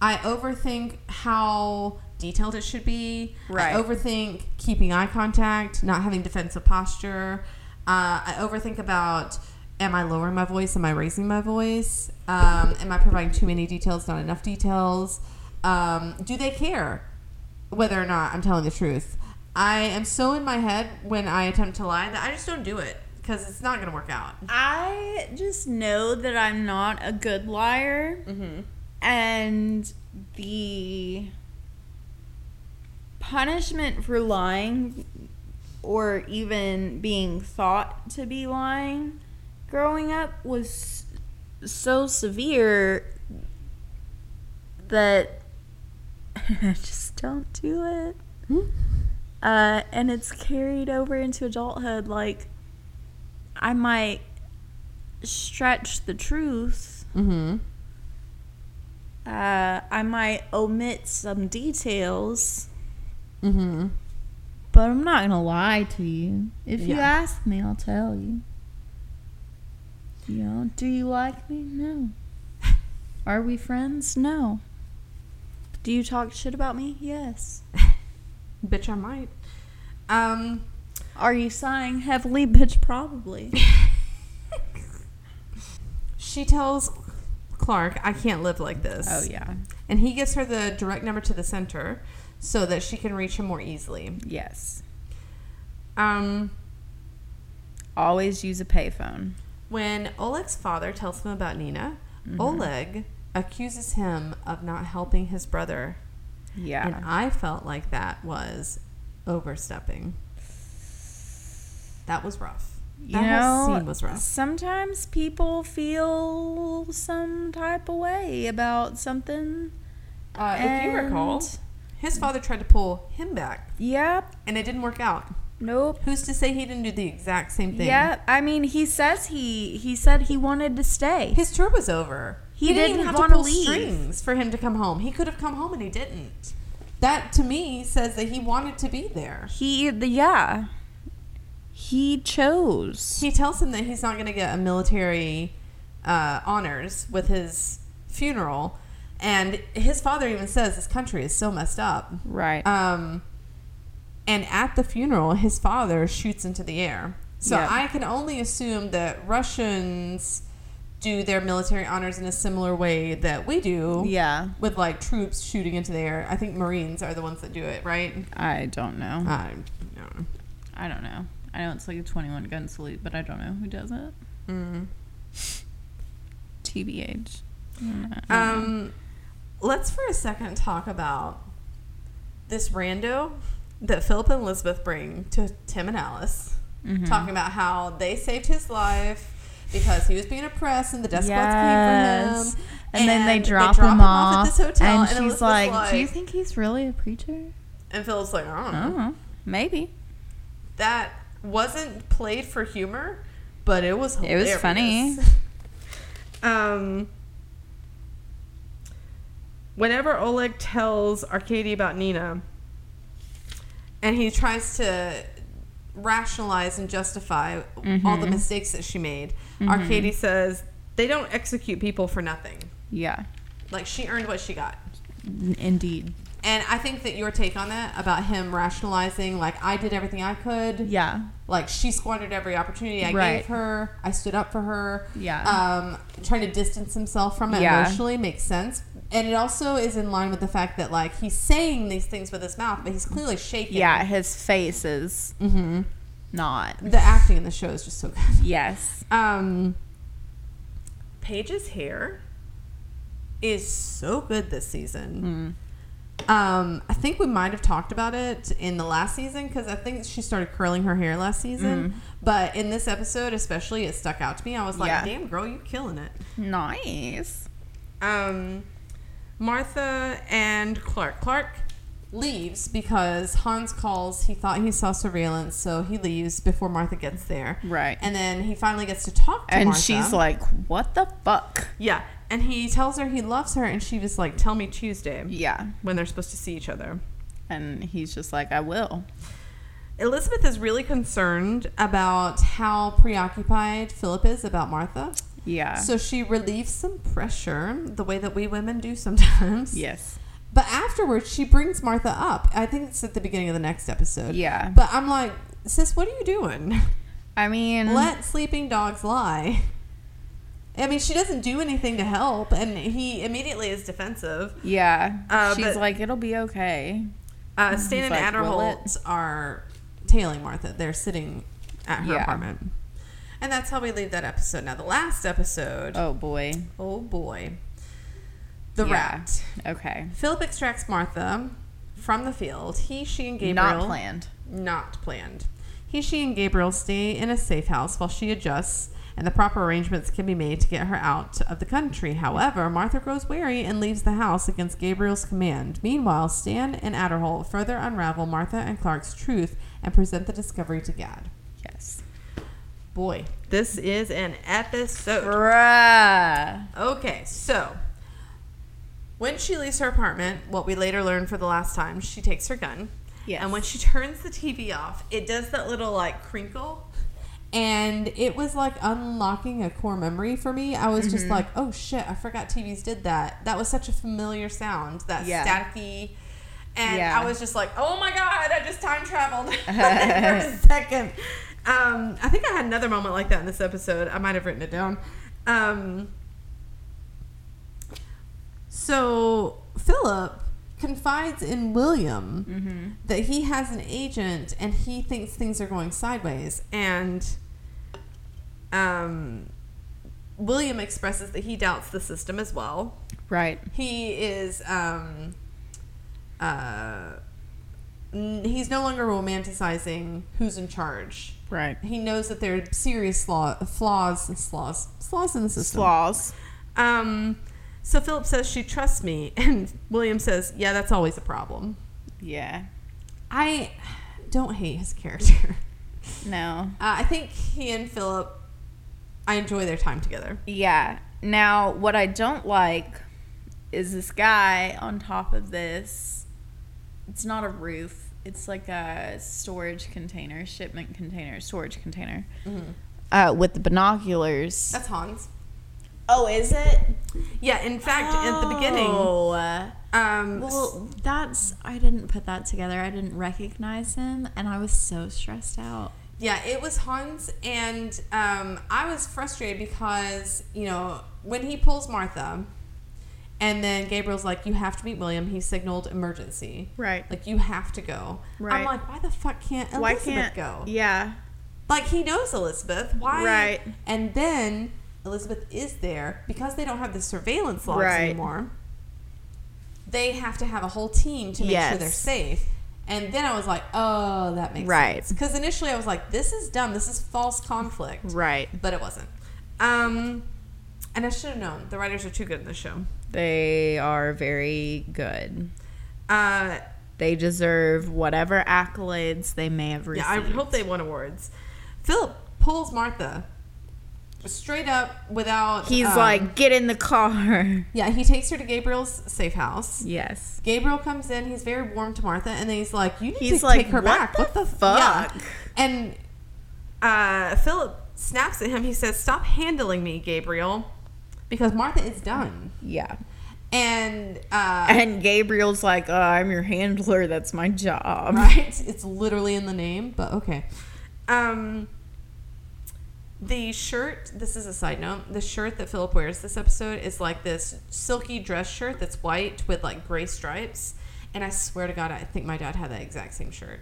I overthink how detailed it should be. Right. I overthink keeping eye contact, not having defensive posture. Uh, I overthink about am I lowering my voice? Am I raising my voice? Um, am I providing too many details, not enough details? Um, do they care whether or not I'm telling the truth? I am so in my head when I attempt to lie that I just don't do it because it's not going to work out. I just know that I'm not a good liar. Mm-hmm. And the punishment for lying or even being thought to be lying growing up was so severe that just don't do it. Uh, and it's carried over into adulthood. Like, I might stretch the truth Mm-hmm. Uh, I might omit some details, Mm-hmm. but I'm not gonna lie to you. If you ask me, I'll tell you. You know, do you like me? No. Are we friends? No. Do you talk shit about me? Yes. Bitch, I might. Um, Are you sighing heavily? Bitch, probably. she tells Clark, I can't live like this. oh yeah. And he gives her the direct number to the center so that she can reach him more easily. Yes. Um, Always use a payphone. when Oleg's father tells him about Nina, Oleg accuses him of not helping his brother. Yeah. And I felt like that was overstepping. That was rough. You That know, whole scene was rough. sometimes people feel some type of way about something. Uh, if you recall, his father tried to pull him back, Yep. and it didn't work out. Nope. Who's to say he didn't do the exact same thing? Yeah, I mean, he says he he said he wanted to stay. His tour was over. He didn't, didn't have wanna to pull leave. strings for him to come home. He could have come home and he didn't. That to me says that he wanted to be there. He the yeah. He chose. He tells him that he's not going to get a military uh, honors with his funeral, and his father even says this country is so messed up. right. Um, and at the funeral, his father shoots into the air. So Yeah. I can only assume that Russians do their military honors in a similar way that we do. yeah. With like troops shooting into the air. I think Marines are the ones that do it, right? I don't know. I don't know. I don't know. I know it's like a 21 gun salute, but I don't know who does it. Mm. TBH. Mm, Um, let's for a second talk about this rando that Philip and Elizabeth bring to Tim and Alice, Mhm. talking about how they saved his life because he was being oppressed and the death squads Yes. came for him. And, then they and drop, him, off, at this hotel, and, she's Elizabeth's like, "Do you think he's really a preacher?" And Philip's like, I don't know. Oh, maybe. That wasn't played for humor, but it was It was funny. um, whenever Oleg tells Arkady about Nina, and he tries to rationalize and justify all the Mhm. mistakes that she made, Mhm. Arkady says they don't execute people for nothing. Yeah, Like she earned what she got. Indeed. And I think that your take on that about him rationalizing, like I did everything I could, Yeah, like she squandered every opportunity I Right. gave her. I stood up for her. Yeah. Um, trying to distance himself from it Yeah. emotionally makes sense. And it also is in line with the fact that like he's saying these things with his mouth, but he's clearly shaking. yeah. His face is Mm-hmm. not. The acting in the show is just so good. Yes. Um, Paige's hair is so good this season. Mm. Um, I think we might have talked about it in the last season because I think she started curling her hair last season. Mm. But in this episode, especially, it stuck out to me. I was like, Yeah. "Damn, girl, you're killing it." Nice. Um, Martha and Clark. Clark leaves because Hans calls. He thought he saw surveillance, so he leaves before Martha gets there. Right. And then he finally gets to talk to her. And Martha. she's like, "What the fuck?" yeah. And he tells her he loves her, and she was like, "Tell me Tuesday Yeah. when they're supposed to see each other." And he's just like, "I will." Elizabeth is really concerned about how preoccupied Philip is about Martha. Yeah. So she relieves some pressure, the way that we women do sometimes. yes. But afterwards, she brings Martha up. I think it's at the beginning of the next episode. Yeah. But I'm like, sis, what are you doing? I mean, Let sleeping dogs lie. I mean, she doesn't do anything to help, and he immediately is defensive. yeah. Uh, she's but- like, "It'll be okay." Uh, Stan He's and like, Aderholt are tailing Martha. They're sitting at her Yeah. apartment. And that's how we leave that episode. Now, the last episode, oh, boy. Oh boy. The Yeah. rat. Okay. Philip extracts Martha from the field. He, she, and Gabriel. Not planned. Not planned. He, she, and Gabriel stay in a safe house while she adjusts, and the proper arrangements can be made to get her out of the country. However, Martha grows wary and leaves the house against Gabriel's command. Meanwhile, Stan and Aderholt further unravel Martha and Clark's truth and present the discovery to Gad. Yes. Boy, this is an episode. Bruh. Okay, so when she leaves her apartment, what we later learn for the last time, she takes her gun. Yes. And when she turns the TV off, it does that little like crinkle. And it was like unlocking a core memory for me. I was Mm-hmm. just like, oh shit, I forgot TVs did that. That was such a familiar sound, that Yeah. staticky. And Yeah. I was just like, oh my God, I just time traveled for a second. Um, I think I had another moment like that in this episode. I might have written it down. Um, so Philip confides in William Mm-hmm. that he has an agent and he thinks things are going sideways. And um, William expresses that he doubts the system as well. Right. He is um, uh, he's no longer romanticizing who's in charge. Right. He knows that there are serious flaw, flaws, flaws, flaws in the system. Flaws. Um, so Philip says she trusts me, and William says, "Yeah, that's always a problem." Yeah. I don't hate his character. No. Uh, I think he and Philip, I enjoy their time together. Yeah. Now, what I don't like is this guy on top of this. It's not a roof. It's like a storage container, shipment container, storage container. Uh, with the binoculars. That's Hans. Oh, is it? Yeah, in fact, at the beginning, Oh. um, Well, that's I didn't put that together. I didn't recognize him, and I was so stressed out. Yeah, it was Hans, and um, I was frustrated because you know when he pulls Martha, and then Gabriel's like, "You have to meet William." He signaled emergency. Right. Like you have to go. Right. I'm like, why the fuck can't Elizabeth Why can't go? Yeah. Like he knows Elizabeth. Why? Right. And then Elizabeth is there because they don't have the surveillance logs Right. anymore. They have to have a whole team to make sure they're safe. And then I was like, oh, that makes Right. sense. Because initially I was like, this is dumb. This is false conflict. Right. But it wasn't. Um, and I should have known. The writers are too good in this show. They are very good. Uh, They deserve whatever accolades they may have received. yeah, I hope they won awards. Philip pulls Martha straight up without. He's um, like, get in the car. Yeah, he takes her to Gabriel's safe house. Yes. Gabriel comes in. He's very warm to Martha, and then he's like, "You need He's to like, take her "What back." the what the fuck? Yeah. And uh, Philip snaps at him. He says, "Stop handling me, Gabriel," because Martha is done. Yeah. And uh, And Gabriel's like, oh, I'm your handler. That's my job. right, it's literally in the name, but okay. Um, the shirt. This is a side note. The shirt that Philip wears this episode is like this silky dress shirt that's white with like gray stripes. And I swear to God, I think my dad had that exact same shirt.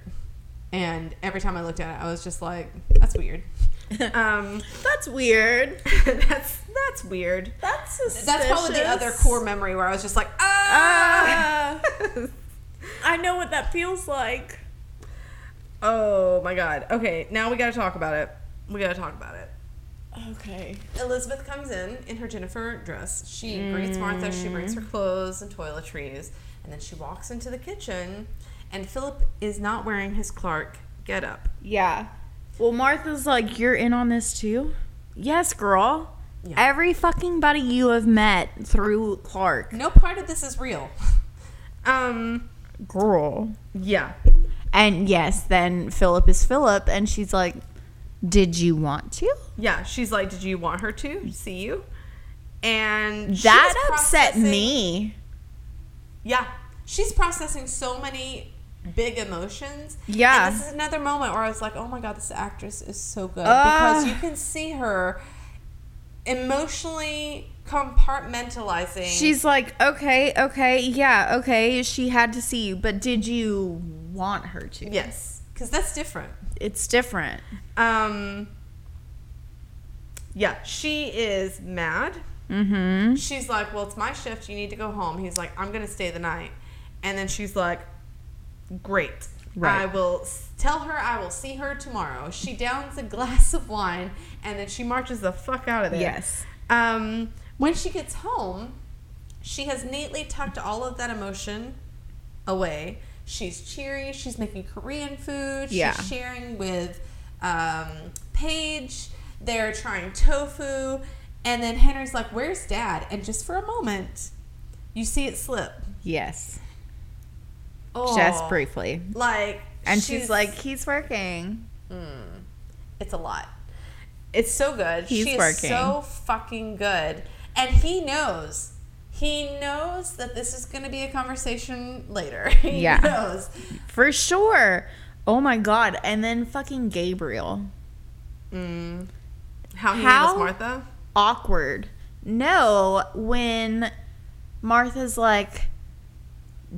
And every time I looked at it, I was just like, "That's weird." um, That's weird. that's that's weird. That's suspicious. That's probably the other core memory where I was just like, "Ah." Ah. I know what that feels like. oh my God. Okay, now we got to talk about it. We got to talk about it. Okay. Elizabeth comes in in her Jennifer dress. She greets Martha. She brings her clothes and toiletries, and then she walks into the kitchen. And Philip is not wearing his Clark get up. Yeah. Well, Martha's like, you're in on this too? Yes, girl. Yeah. Every fucking buddy you have met through Clark. No part of this is real. um, Girl. yeah. And yes, then Philip is Philip, and she's like, did you want to? Yeah, she's like, "Did you want her to see you?" And That upset me. Yeah, she's processing so many big emotions. Yeah. and this is another moment where I was like, "Oh my god, this actress is so good," Ugh. because you can see her emotionally compartmentalizing. She's like, okay, okay, yeah, okay, she had to see you, but did you want her to? yes, because that's different. It's different. Um. Yeah, she is mad. Mm-hmm. She's like, "Well, it's my shift. You need to go home." He's like, "I'm gonna stay the night," and then she's like, "Great, Right. I will tell her I will see her tomorrow." She downs a glass of wine and then she marches the fuck out of there. Yes. Um, when she gets home, she has neatly tucked all of that emotion away. She's cheery. She's making Korean food. Yeah. She's sharing with um, Paige. They're trying tofu. And then Henry's like, Where's dad? And just for a moment, you see it slip. Yes. Oh, Just briefly. Like, And she's, like, he's working. It's a lot. It's so good. He's she working. so fucking good. And he knows. He knows that this is going to be a conversation later. he Yeah. knows. For sure. Oh my god. And then fucking Gabriel. Mm. How he How? Martha? Awkward. No, when Martha's like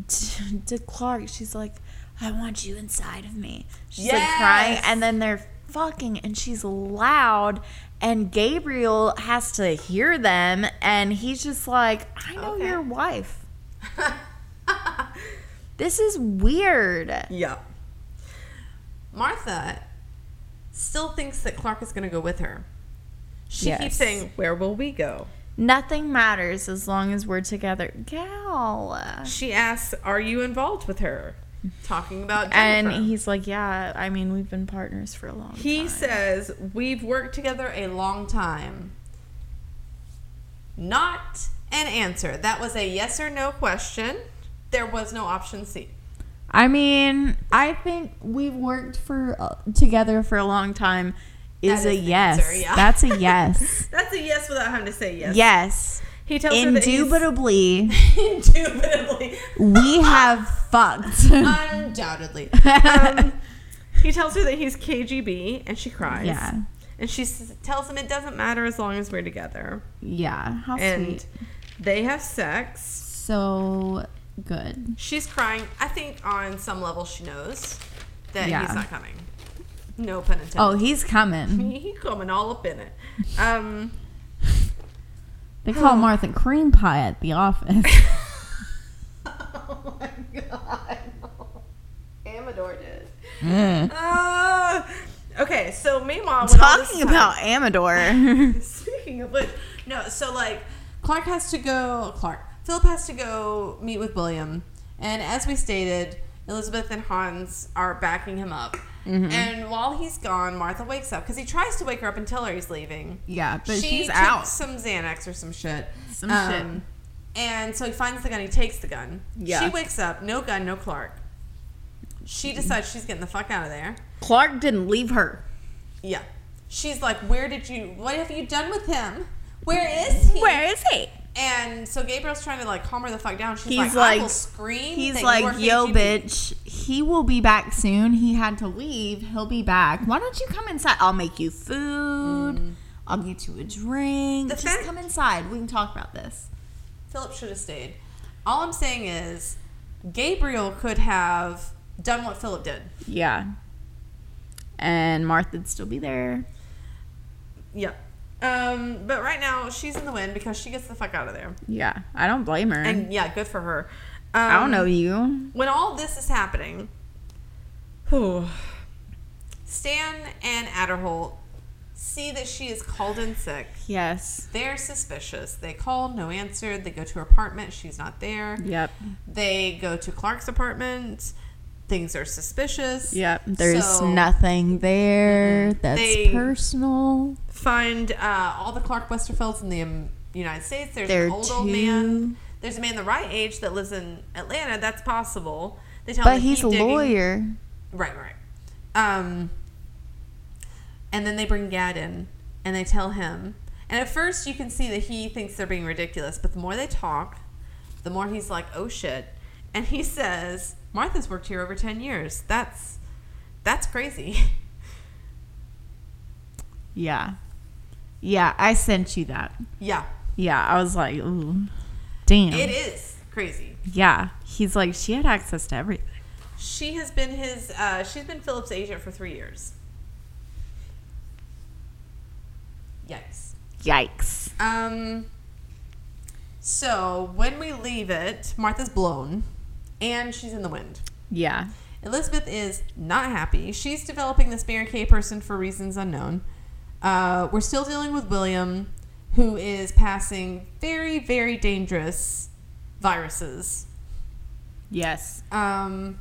to to Clark, she's like, I want you inside of me. She's like crying, and then they're fucking, and she's loud, and Gabriel has to hear them, and he's just like, I know Okay. your wife. This is weird. yeah. Martha still thinks that Clark is going to go with her. She Yes. keeps saying, Where will we go? Nothing matters as long as we're together. Gal. She asks, Are you involved with her? Talking about And he's like, Yeah, I mean, we've been partners for a long time. He says, We've worked together a long time. Not an answer. That was a yes or no question. There was no option C. I mean, I think we've worked for uh, together for a long time. Is That a yes. answer, yeah. That's a yes. That's a yes without having to say yes. yes. He tells her that he's- Indubitably, Indubitably. we have fucked. Undoubtedly. Um, he tells her that he's KGB, and she cries. Yeah. And she tells him it doesn't matter as long as we're together. yeah. How And sweet. they have sex. So good. She's crying. I think on some level she knows that Yeah. he's not coming. No pun intended. Oh, he's coming. he coming all up in it. Um, They call Martha cream pie at the office. oh my god. Amador did. Mm. Uh, okay, so meanwhile, when Talking is about Amador. speaking of which, no, so like Clark has to go. Clark Philip has to go meet with William, and as we stated, Elizabeth and Hans are backing him up. Mm-hmm. And while he's gone, Martha wakes up because he tries to wake her up and tell her he's leaving. yeah, but she she's took out. some Xanax or some shit. Some shit. And so he finds the gun. He takes the gun. Yeah. She wakes up. No gun. No Clark. She decides she's getting the fuck out of there. Clark didn't leave her. Yeah. She's like, "Where did you? What have you done with him? Where is he? Where is he? And so Gabriel's trying to like calm her the fuck down. She's He's like, "I like- will scream." He's like, yo, bitch, he will be back soon. He had to leave. He'll be back. Why don't you come inside? I'll make you food. Mm. I'll get you a drink. The Just fact- come inside. We can talk about this. Philip should have stayed. All I'm saying is, Gabriel could have done what Philip did. Yeah. And Martha'd still be there. Yeah. Um, but right now she's in the wind because she gets the fuck out of there. Yeah. I don't blame her. And yeah, good for her. Um, I don't know you. When all this is happening, whew, Stan and Aderholt see that she is called in sick. Yes. They're suspicious. They call, no answer. They go to her apartment. She's not there. Yep. They go to Clark's apartment. Things are suspicious. Yep. There's So- nothing there that's They- personal. Find uh, all the Clark Westerfelds in the um, United States. There's There an old, old man. There's a man the right age that lives in Atlanta. That's possible. They tell But him he's a digging. lawyer. Right, right. Um, and then they bring Gad in, and they tell him. And at first, you can see that he thinks they're being ridiculous. But the more they talk, the more he's like, "Oh shit!" And he says, "Martha's worked here over ten years. That's that's crazy." Yeah. Yeah, I sent you that. yeah, Yeah, I was like, ooh, damn. it is crazy. Yeah. He's like, she had access to everything. She has been his. Uh, she's been Philip's agent for three years. Yikes. Yikes. Um. So when we leave it, Martha's blown, and she's in the wind. Yeah. Elizabeth is not happy. She's developing this Kay person for reasons unknown. Uh, we're still dealing with William, who is passing very, very dangerous viruses. Yes. Um,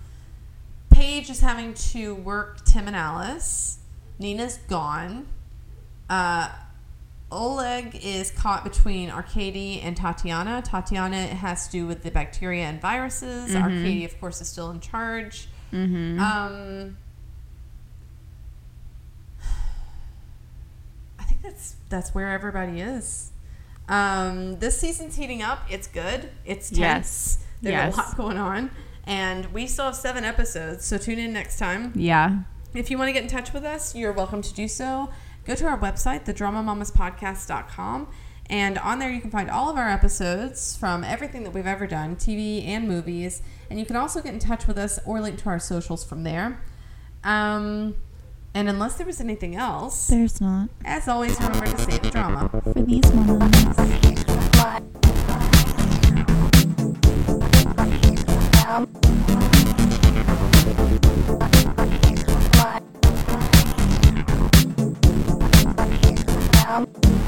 Paige is having to work Tim and Alice. Nina's gone. Uh, Oleg is caught between Arkady and Tatiana. Tatiana has to do with the bacteria and viruses. Arkady, of course, is still in charge. Mm-hmm. Um, I think that's that's where everybody is. Um, this season's heating up. It's good. It's tense. Yes. There's Yes. a lot going on, and we still have seven episodes. So tune in next time. yeah. If you want to get in touch with us, you're welcome to do so. Go to our website, thedramamamaspodcast.com, and on there you can find all of our episodes from everything that we've ever done, TV and movies. And you can also get in touch with us or link to our socials from there. Um, and unless there was anything else, There's not. as always, remember to save the drama. For these ones. What?